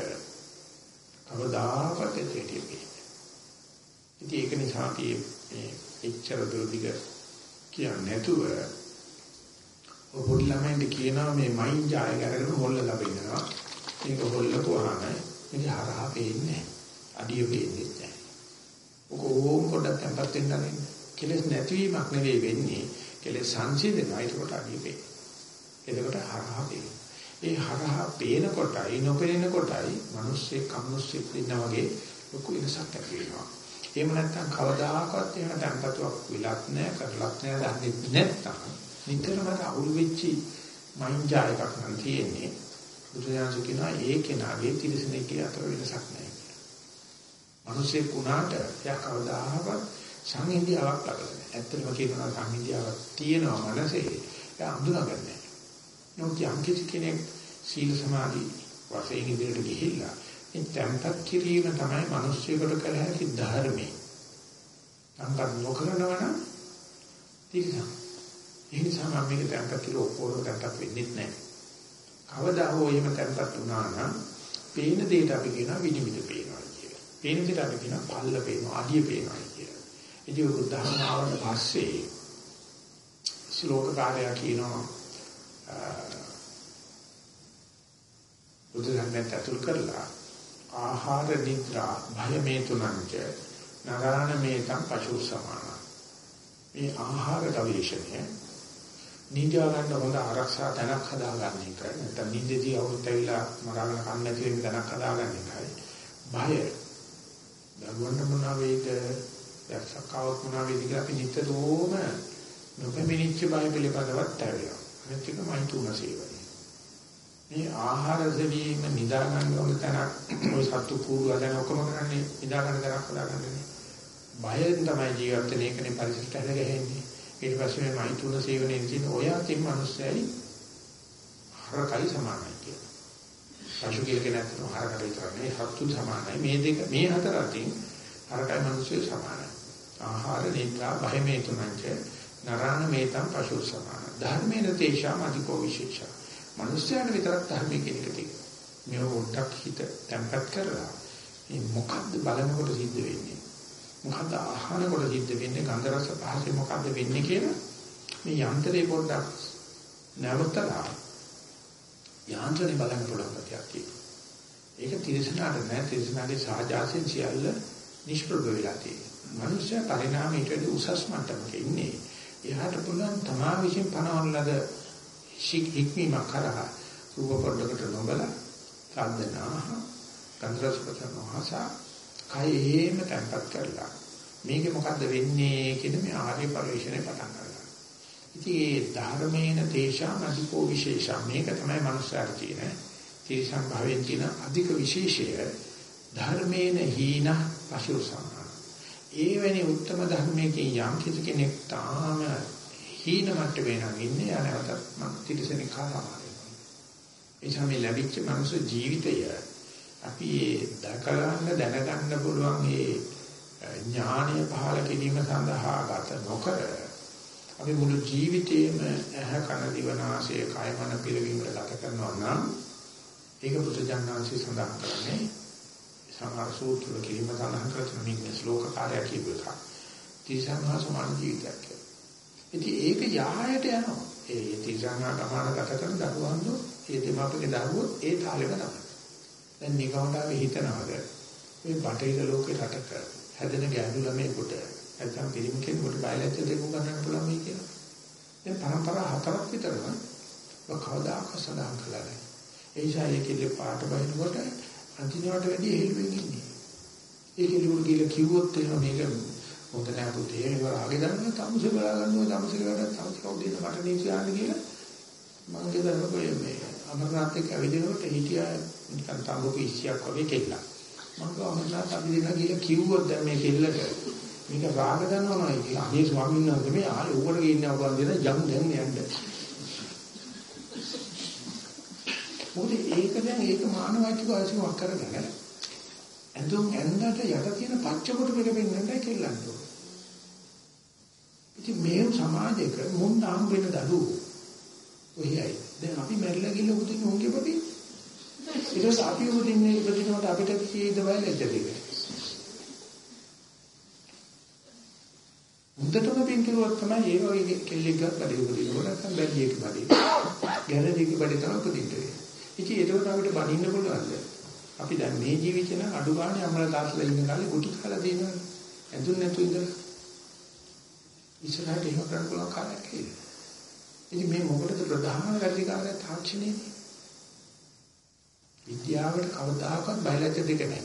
Speaker 1: කවදාකවත් දෙන්නේ. ඉතින් ඒක නිසා අපි මේ එච්චර දුරදිග කියන්නේ නැතුව පොඩි ළමයින්ට කියනවා මේ මයින් ජාය කරගෙන හොල්ල ලැබෙනවා. ඒක හොල්ලපුවාම මේක හරහා පේන්නේ අඩිය පේන්නේ නැහැ. ඔක ඕම් පොඩක් tempat වෙන්න නැන්නේ. කෙලස් නැතිවීමක් නෙවෙයි වෙන්නේ. කෙලස් සංසිඳනවා ඒකට අඩිය පේන්නේ. එතකොට හරහා පේන්නේ. ඒ හරහා පේනකොටයි නොපෙනෙන කොටයි මිනිස්සේ කම්මුස්සේ ඉන්න වගේ ලොකු වෙනසක් ඇති වෙනවා. එහෙම නැත්නම් කවදාකවත් එහෙම tempatuක් විලක් නැහැ කරලක් නැහැ දන්නේ නැත්නම් නිතරම අවුල් වෙච්චි මයින්ජා එකක් නම් තියෙන්නේ බුදුසසුන කියනවා ඒ කෙනාගේ තිරසනෙක්ගේ අතර වෙනසක් නැහැ කියලා. මිනිස්සේ කුණාට එයා කවදාකවත් සංහිඳියාවක් ලබලා නැහැ. ඇත්තටම කියනවා සංහිඳියාවක් තියෙනවා මනසේ එයා අඳුනගන්නේ නැහැ. නමුත් යම් කිසි කෙනෙක් සීල සමාධි වශයෙන් ඉදිරියට ගිහිල්ලා මේ tempat කිරීම තමයි මිනිස්සුෙකුට කළ හැකි ධර්මයේ. tempat නොකරනවා නම් තිරසං. ඒ නිසා මම මේක tempat කියලා ඔක්කොම tempat වෙන්නේ නැහැ. කවදා හෝ එහෙම tempat වුණා නම් පේන දෙයට අපි කියනවා විනිවිද පේනවා කියලා. පේන දෙයට අපි කියනවා පල්ල පේනවා, අඩිය පේනවා කියලා. ඉතින් උදාහරණ ආවට පස්සේ ශ්ලෝකකාරයා කියනවා බුදු දහමෙන් අතුල් කරලා ආහාර නිද්‍රා භය මේ තුනංච නරාණ මේතම් පශු සමාන මේ ආහාර ගවේෂණය නිදියා ගන්න හොඳ ආරක්ෂා තැනක් හදාගන්න එක නැත්නම් නිින්දදී අවුත් ඇවිලා මරාගෙන කන්න නැති වෙන තැනක් හදාගන්න එකයි. භය. දරුවන්ට මොනවා වේද? යක්ෂකාවක් මොනවා වේද කියලා අපි නිතරම නොපෙමිනිච්ච බය පිළිබඳවත් ඇවිල්ලා අනිත් එක මයිතුන සේවය මේ ආහාර දෙවීම නිදා ගන්න ඕන තැනක් ඔය සතු කූඩු හදන ඔක්කොම කරන්නේ නිදා ගන්න තැනක් හදාගන්නනේ. බයෙන් තමයි ජීවත් වෙන එකනේ පරිසරයට හැදගැහෙන්නේ. ඊට පස්සේ මේ මෛතුන සේවනයේ තියෙන ඔය අතින් මිනිස්සයි හරකයි සමානයි කියලා. පශු කියලා නැත්නම් හරකට විතරනේ සතු සමානයි. මේ දෙක මේ හතර අතින් හරකයි මිනිස්සු සමානයි. ආහාර නිද්‍රා බය මේ තුනංච නරාණ මේතම් පශු සමාන. ධර්මේන තේෂාම අධිකෝ විශේෂා. මිනිස්යාට විතරක් ධර්මයේ කියන එක තියෙනවා. මේ පොඩ්ඩක් හිත තැම්පත් කරලා මේ මොකද්ද බලනකොට සිද්ධ වෙන්නේ? මොකද්ද අහනකොට සිද්ධ වෙන්නේ? ගන්ධ රස පහසේ මොකද්ද වෙන්නේ කියලා මේ යන්ත්‍රේ පොඩ්ඩක් නැවතලා යාන්ත්‍රණය බලන්න පුළුවන් කතියක් තියෙනවා. ඒක තිරසනාට නෑ තිරසනාගේ සාජාසෙන් සියල්ල නිෂ්ප්‍රභ වෙලා තියෙනවා. මනුෂ්‍ය පරිණාමයට වඩා උසස් මට්ටමක ඉන්නේ. එයාට පුළුවන් තමා විසින් පනවන ලද හික්මීමක් කරා රූප පොඩකට නොබල සාධනාහ කන්දරස්පතනහස කයෙම තැම්පත් කරලා මේක මොකද්ද වෙන්නේ කියන මේ ආර්ය පරිශ්‍රණය පටන් ගන්නවා. ඉතින් ඒ ධර්මේන තේෂාම අධිකෝ විශේෂා මේක තමයි මනුස්සයාට තියෙන තේසම් භාවයෙන් තියෙන අධික විශේෂය ධර්මේන හීන පශු සමාන. ඒ වෙනි උත්තම ධර්මයේ යම් කෙනෙක් තාම හීන මට්ටමේ නම් ඉන්නේ අනවතත් මම තිරසනේ කාරණා. ඒ තමයි ලැබිච්ච මනුස්ස ජීවිතය අපි ඒ දැකගන්න දැනගන්න පුළුවන් ඒ ඥානීය පහළ කිරීම සඳහා ගත නොකර අපි මුළු ජීවිතේම ඇහ කන දිවනාසය කය මන පිළිවිම ගත කරනවා නම් ඒක බුදුජානනාංශي සඳහන් කරන්නේ සමහර සූත්‍ර කිරීම සඳහන් කරන මේ ශ්ලෝක කාර්යය කියපු එක. තිසංහා සමාන ජීවිතයක්. ඉතින් ඒක යහයට යනවා. ඒ තිසංහා ගමන ගත කරන දරුවන්ව ඒ දෙමාපියගේ දරුවෝ ඒ තාලෙම තමයි. දැන් නිකමඩාවේ හිතනවාද මේ බටහිර ලෝකේ රටක හැදෙන ගැඹුරු ළමයෙකුට නැත්නම් පිළිම කෙනෙකුට බයලජ්‍ය දෙක ගන්නන්න පුළුවන් මේ කියලා. දැන් පරම්පරා හතරක් විතරම කවදාක සඳහන් කළා නෑ. ඒ නිසා ඒකේ පාට බහිනකොට අන්තිමට වැඩි හෙළුවෙන් ඉන්නේ. ඒකේ ලුල් කියලා කිව්වොත් එහෙම මේක හොඳ නෑ පුතේ ඒක ආගේ දන්නවා තමුසේ බලා ගන්නවා තමුසේ වැඩ තමුසේ කවුද ඉන්න මට නීති ආන්නේ කියලා මම කියනවා මේ අමරනාත් එක්ක ඇවිදිනකොට හිටියා නිකන් තඹක ඉස්සියක් වගේ කෙල්ලක්. මම ගාව අමරනාත් අපි දෙනා ගිහලා කිව්වොත් දැන් මේ කෙල්ලට මේක රාග දන්නවනේ කියලා. අනේ ස්වාමීන් වහන්සේ මේ ආලේ උඩට ගින්නව බං දෙන ජම් දැන් යන්න. මොකද ඒක දැන් ඒක මානවයික අවශ්‍යමක් කරගෙන ඇඳුම් ඇඳට යට තියෙන පච්ච කොට පිට පෙන්වන්නයි කෙල්ලන්ට. ඉතින් මේ සමාජයක මුන් නම් වෙන දරුවෝ ඔයයි දැන් අපි මැරිලා ගිහලා උදින්නේ උන්ගේ පොඩි. ඊට පස්සේ අපි උදින්නේ ඉපදිනකොට අපිට කීයද බයලජ්ජ දෙක. මුදටම පින් කිරුවක් තමයි ඒ වගේ කෙල්ලෙක් ගන්න බඩේ උදිනකොට නැත්නම් බැලියක බඩේ. ගැරඩියක බඩේ තමයි උදින්නේ. ඉතින් ඒකට අපිට බඩින්න පුළුවන්ද? අපි දැන් මේ ජීවිතේ නම් අඩු ගානේ අම්මලා තාත්තලා ඉන්න කාලේ කුටි කාලා දිනවනේ. ඇඳුම් නැතු ඉඳලා. ඉස්සරහට එහෙම කරන්න පුළුවන් කාලයක් කියලා. ඉතින් මේ මොකටද ප්‍රධාන වැඩිකාරය තාක්ෂණයේදී? විද්‍යාවට කවදාකවත් බයලජ්‍ය දෙක නැහැ.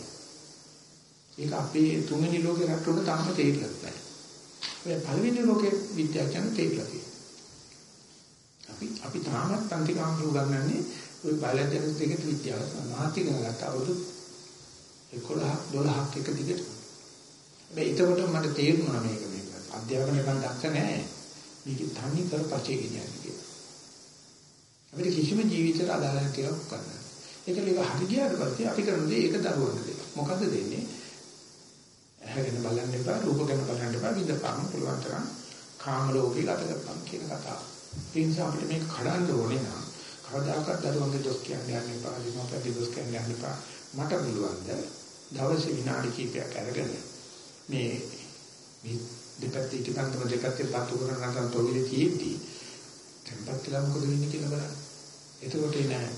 Speaker 1: ඒක අපේ තුන්වෙනි ලෝකේ රටවල තාම තේරිලා නැහැ. ඔය පළවෙනි ලෝකේ විද්‍යාඥයන් තේරිලා තියෙනවා. අපි අපි තාමත් පන්ති කාමරු ගන්නන්නේ ওই බයලජ්‍ය දෙකේ විද්‍යාව සමාහිත කරගත්ත අවුරුදු 11 12ක් එක දිගට. මේ එතකොට මට තේරුණා මේක මේක. අධ්‍යාපනය ගන්න දක්ෂ නැහැ. මේක තනි කර පචේ කියන්නේ කියලා. අපිට කිසිම ජීවිතයකට අදාළ නැති කියලා කරන්න. ඒක ලික හරි ගියාට පස්සේ අපි කරන දේ ඒක දරුවන්ට දෙන්න. මොකද්ද දෙන්නේ? ඇහැගෙන බලන්න එපා, රූප ගැන බලන්න එපා, විඳපන්න පුළුවන් තරම් කාම ලෝකේ ගත කරපන් කියන කතාව. ඒ නිසා අපිට මේක කඩන්න ඕනේ නම් කවදාකවත් දරුවන්ගේ දොස් කියන්නේ යන්න එපා, දෙමව්පියන්ගේ දොස් කියන්නේ යන්න එපා. මට පුළුවන් ද දවසේ විනාඩි කිහිපයක් අරගෙන මේ මේ දෙපැත්තේ ඉටිපන්තම දෙකත් පත්තු කරන නැත්නම් තොවිලේ තියෙද්දි tempat කියලා මොකද වෙන්නේ කියලා බලන්න. එතකොට නෑ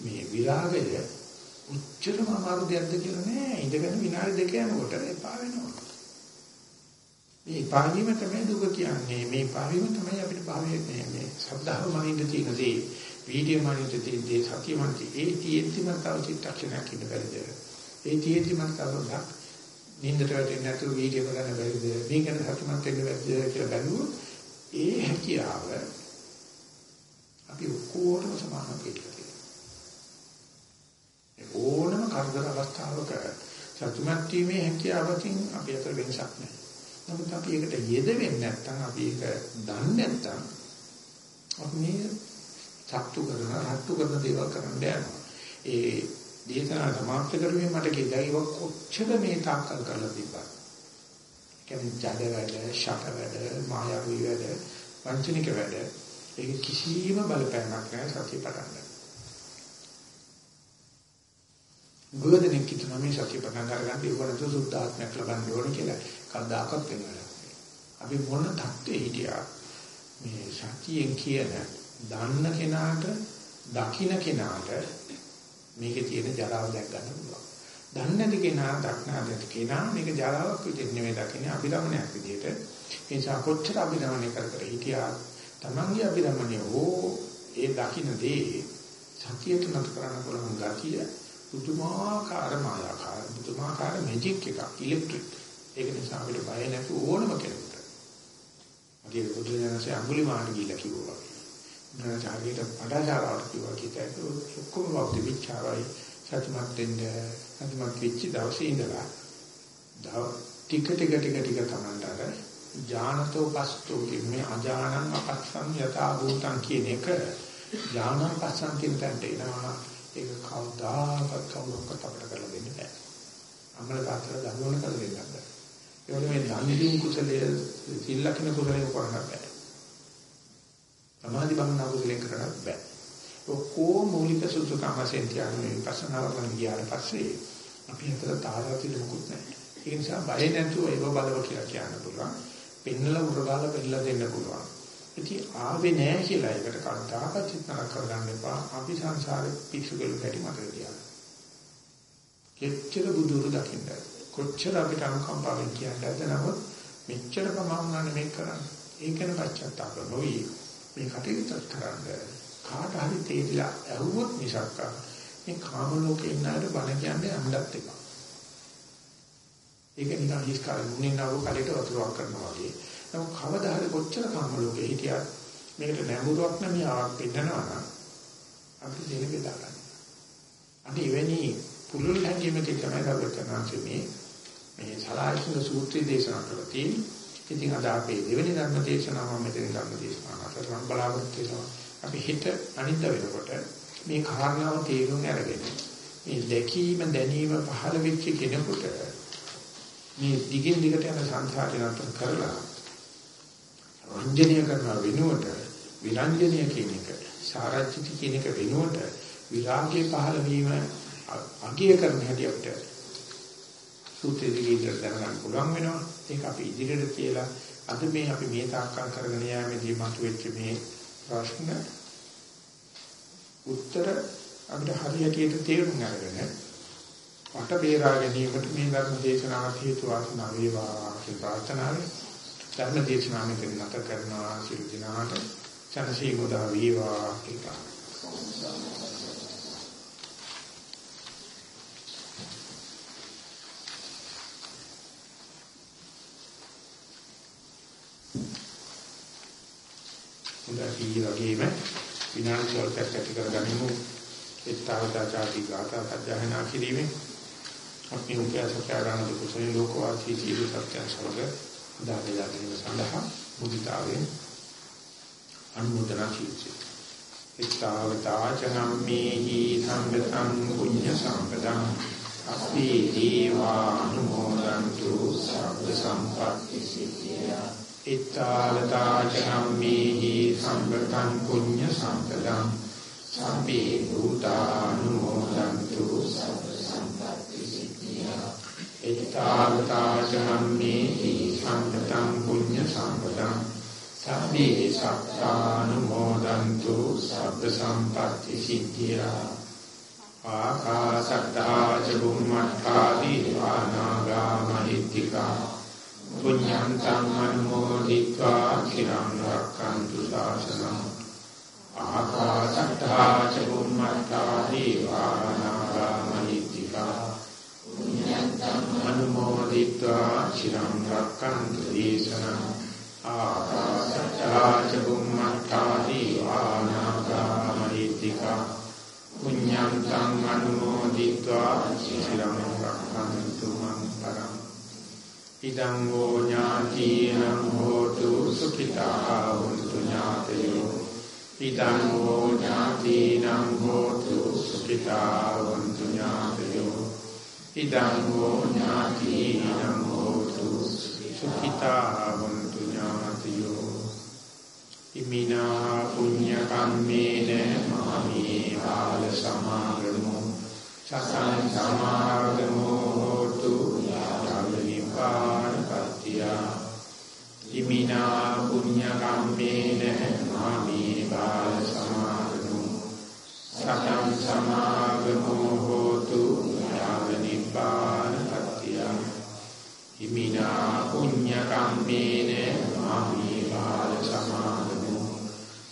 Speaker 1: මේ විරාගය උච්චතම අමාරු දෙයක්ද කියලා නෑ. ඉඳගෙන විනාඩි දෙක යනකොට එපා වෙනවා. මේ එපා වීම තමයි දුක කියන්නේ. මේ එපා වීම තමයි අපිට භාවයේ මේ මේ ශ්‍රද්ධාව මනින්න තියෙන දේ. වීඩියෝ මනින්න තියෙන දේ සතිය මනින්න. ඒ තියෙද්දි මම තව චිත්තක්ෂණයක් ඉන්න බැරිද? ඒ තියෙද්දි මම තව නින්දට වැටෙන්නේ නැතුව වීඩියෝ බලන්න බැරිද? මේ ගැන සතුටුමත් වෙන්න බැරිද කියලා බැලුවොත් ඒ හැකියාව අපි ඔක්කොටම සමාන පිළිගන්නවා. ඕනම කරදර අවස්ථාවක සතුටුමත් වීමේ හැකියාවකින් අපි අතර වෙනසක් නැහැ. නමුත් අපි ඒකට යෙද වෙන්නේ නැත්නම් අපි ඒක දන්නේ නැත්නම් අපි මේ සතුටු කරන රත්තු කරන දේවල් කරන්න යනවා. ඒ දේශනා සමාප්ත කරුවේ මට කියලා ඒක කොච්චර මේ තාක්කල් කරලා තිබ්බා. කියන්නේ ජඩ වැඩ, ශක වැඩ, මායාවී වැඩ වංචනික වැඩ. ඒක කිසිම බලපෑමක් නැහැ සතිය පටන් ගන්න. ගොඩනෙක් කිතුන මේ සතිය පටන් අරගන්න ඉවරට සුද්ධාත්මයක් ලබන්න ඕන කියලා කවදාකවත් වෙන්නේ අපි මොන தත්ත්වයේ හිටියා මේ සතියෙන් කියන දන්න කෙනාට දකින්න කෙනාට මේකේ තියෙන ජරාව දැක් ගන්න පුළුවන්. දන්නේ නැති කෙනා දක්නාද කෙනා මේක ජරාවක් විදිහට නෙමෙයි දකින්නේ අභිරමණයක් විදිහට. ඒ නිසා කොච්චර අභිරමණය කර කර හිටියා තමන්ගේ අභිරමණය හෝ ඒ දකින්න දේ සතියට නතර කරන්න පුළුවන් ගතිය පුදුමාකාර මායාකාර පුදුමාකාර මැජික් එකක් ඉලෙක්ට්‍රික්. ඒක නිසා අපිට බය නැති ඕනම කෙනෙකුට. අදී බුදුරජාණන්සේ අඟුලිමාලට ගිහිල්ලා කිව්වා වගේ. උන්වහන්සේ පඩාචාරාවට කිව්වා කීතේ ඔක්කොම වක්ති විචාරයි සතුටුමත් වෙන්න සතුටුමත් වෙච්ච දවසේ ඉඳලා දව ටික ටික ටික ටික තමන්ට අර ඥානතෝ පස්තෝ කියන්නේ අජානං අපස්සම් යථා භූතං කියන එක. ඥානං පස්සම් කියන තැනට එනවා. ඒක කවදාකවත් කවුරක්වත් අපිට කරලා දෙන්න බෑ අමල තාත්තලා දඬුවම කරලා දෙන්න බෑ ඒ වගේ මේ දන්දීන් කුසලයේ සිල්ලකින කුසලයේ කරන්න බෑ. සමාධි භාවනා කුසලයෙන් කරන්න බෑ ඔක්කොම මූලික සුසුකම් වශයෙන් තියන්නේ විපස්සනා කරන ගියාට පස්සේ අපි හිතලා තාරාතිල මොකුත් නැහැ. ඒ නිසා බය නැතුව ඒව බලව කියලා කියන්න පුළුවන්. පෙන්නලා උරගාලා පෙන්නලා දෙන්න පුළුවන්. ඉතින් ආවේ නැහැ කියලා ඒකට කවදාකවත් හිතන කරගන්න එපා. අපි සංසාරේ පිස්සු කෙල පැටි මතක තියාගන්න. කෙච්චර බුදුරු දකින්න. කොච්චර අපිට අනුකම්පාවෙන් කියන්නද නමුත් මෙච්චර ප්‍රමාණන මේක කරන්නේ. ඒකන පච්චත්තාප නොවි මේ කටයුතු කරන්නේ කාට හරි තේරිලා ඇහුවොත් මිසක් මේ කාම ලෝකේ ඉන්න අයට බණ කියන්නේ අහන්නත් එපා. ඒක නිකන් හිස් කාලේ මුන්නේ නව කලයට වතුරක් කරනවා වගේ. නමුත් කවදා හරි කොච්චර කාම ලෝකේ හිටියත් මේකට නැඹුරුවක් නැමියාවක් පිටනවා නම් අපි දෙන බෙදා ගන්න. අපි එවැනි පුරුල් හැංගීමකින් තමයි දරුවචනාංශ මේ මේ සලායසික සූත්‍රය දේශනා කරලා තියෙන්නේ. ඉතින් අද අපේ දෙවෙනි ධර්ම දේශනාව මෙතන ධර්ම දේශනාව අතර නම් බලාපොරොත්තු වෙනවා. අපි හිත අනිද්ද වෙනකොට මේ කාරණාව තේරුම් අරගෙන මේ දැකීම දැනීම පහළ වෙච්ච කෙනෙකුට මේ දිගින් දිගට යන සංසාරේ නතර කරලා රංජනීය කරන වෙනුවට විරංජනීය කියන එක සාරච්චිත කියන එක වෙනුවට විරාගයේ පහළ වීම අගය කරන හැටි අපිට සූත්‍රයේ ඉඳලා දැනගන්න පුළුවන් වෙනවා ඒක අපි ඉදිරියට කියලා අද මේ අපි මේ තාක්කල් කරගෙන යෑමේදී මතුවෙච්ච මේ ප්‍රශ්න උත්තර අපිට හරියට තේරුම් අරගෙන වට බේරා ගැනීමට මේ ධර්ම දේශනාවක් හේතු වාසනා වේවා කියන ප්‍රාර්ථනාවෙන් ධර්ම දේශනාව මෙතන නැත කරනවා සිල් දිනාට චනසී මුදා වේවා කියලා. හොඳයි වගේම විනාඩි ස්වල්පයක් ඇති කරගනිමු. එත්තවතාචාති ගාථා සජ්ජහනා කිරීමෙන් අපි උපයාසකාරණ කුසල ලෝකවාසී ජීව සත්‍යයන් සමග දාදලා ගැනීම සඳහා මුදිතාවෙන් අනුමೋದනා කීචි එත්තවතාචනම්මේහි සම්පතං පුඤ්ඤ සම්පදං අප්පි දීවානුමෝදන්තු සබ්බ සම්පත්ති සිද්ධියා ඉත්තාලතාචනම්මේහි සම්පතං පුඤ්ඤ සම්පදං සම්පේ භූතානුමෝදන්තු සබ්බ සම්පත්ති සිද්ධියා ඉත්තාලතාචනම්මේහි සම්පතං පුඤ්ඤ සම්පදං සම්පේ සක්කානුමෝදන්තු සබ්බ සම්පත්ති සිද්ධියා ආකාශත්තා ච බුම්මත්තා දීවානාගා මහිත්‍තිකා පුඤ්ඤන්තං අනුමෝදිत्वा චිරං රක්ඛන්තු ශාසනං ආකාශත්තා ච බුම්මත්තා දීවානාගා මහිත්‍තිකා පුඤ්ඤන්තං අනුමෝදිत्वा චිරං රක්ඛන්තු දේශනං ආකාශත්තා ච බුම්මත්තා දීවානාගා මහිත්‍තිකා පුඤ්ඤන්තං අනුමෝදිत्वा චිරං රක්ඛන්තු ඉදං හෝ ඥාතිනං හෝතු සුඛිතා වന്തു ඥාතයෝ. ඉදං හෝ ඥාතිනං හෝතු සුඛිතා වന്തു ඥාතයෝ. ඉදං හෝ ඥාතිනං හෝතු සුඛිතා වന്തു ඥාතයෝ. ඉමිනා පුඤ්ඤ කම්මේන මාමේ ආල සමාගමෝ. සසං සමාගමෝ යාව නිපාන පත්‍තිය ඉමිනා පුඤ්ඤ කම්මේන මාමේ බාල සමාගමු සතං සමාගමු හෝතු යාව නිපාන පත්‍තිය ඉමිනා පුඤ්ඤ කම්මේන මාමේ බාල සමාගමු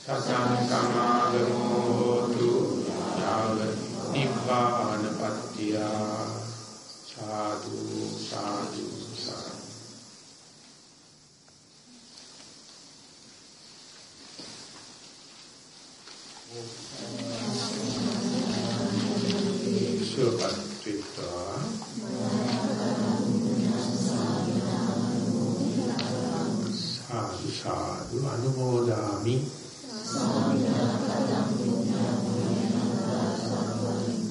Speaker 1: සසං සමාගමෝ හෝතු යාව නිබ්බාන පත්‍තිය සාදු සාදු සාදු සාදු සාදු අනුමෝදාමි.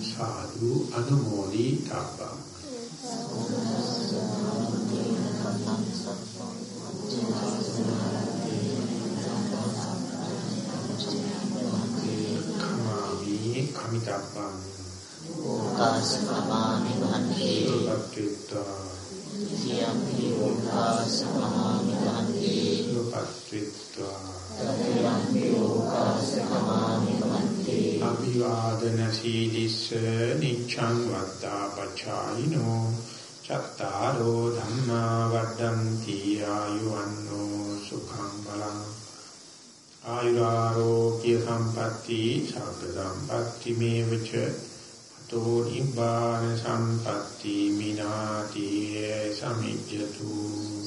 Speaker 1: සාදු අනුමෝදි තබ්බා කමාමි කමිතබ්බං.
Speaker 2: ඕකාසකමාමි භන්තේ
Speaker 1: සුවපත්ත්වා
Speaker 2: සියම්පි ඕකාසකමාමි භන්තේ
Speaker 1: සුවපත්ත්වා
Speaker 2: තදයම්පි ඕකාසකමාමි භන්තේ
Speaker 1: අභිවාදන සීලිස්ස නිච්ඡං වත්තා පචායිනෝ චත්තාරෝ ධම්මා වඩ්ඩಂತಿ ආයුවන්නෝ සුඛං බලං. ආයුරාෝග්‍ය සම්පatti සබ්බ සම්පatti මේවච. අතෝ නිබ්බාන සම්පatti මිනාති සමිජ්ජතු.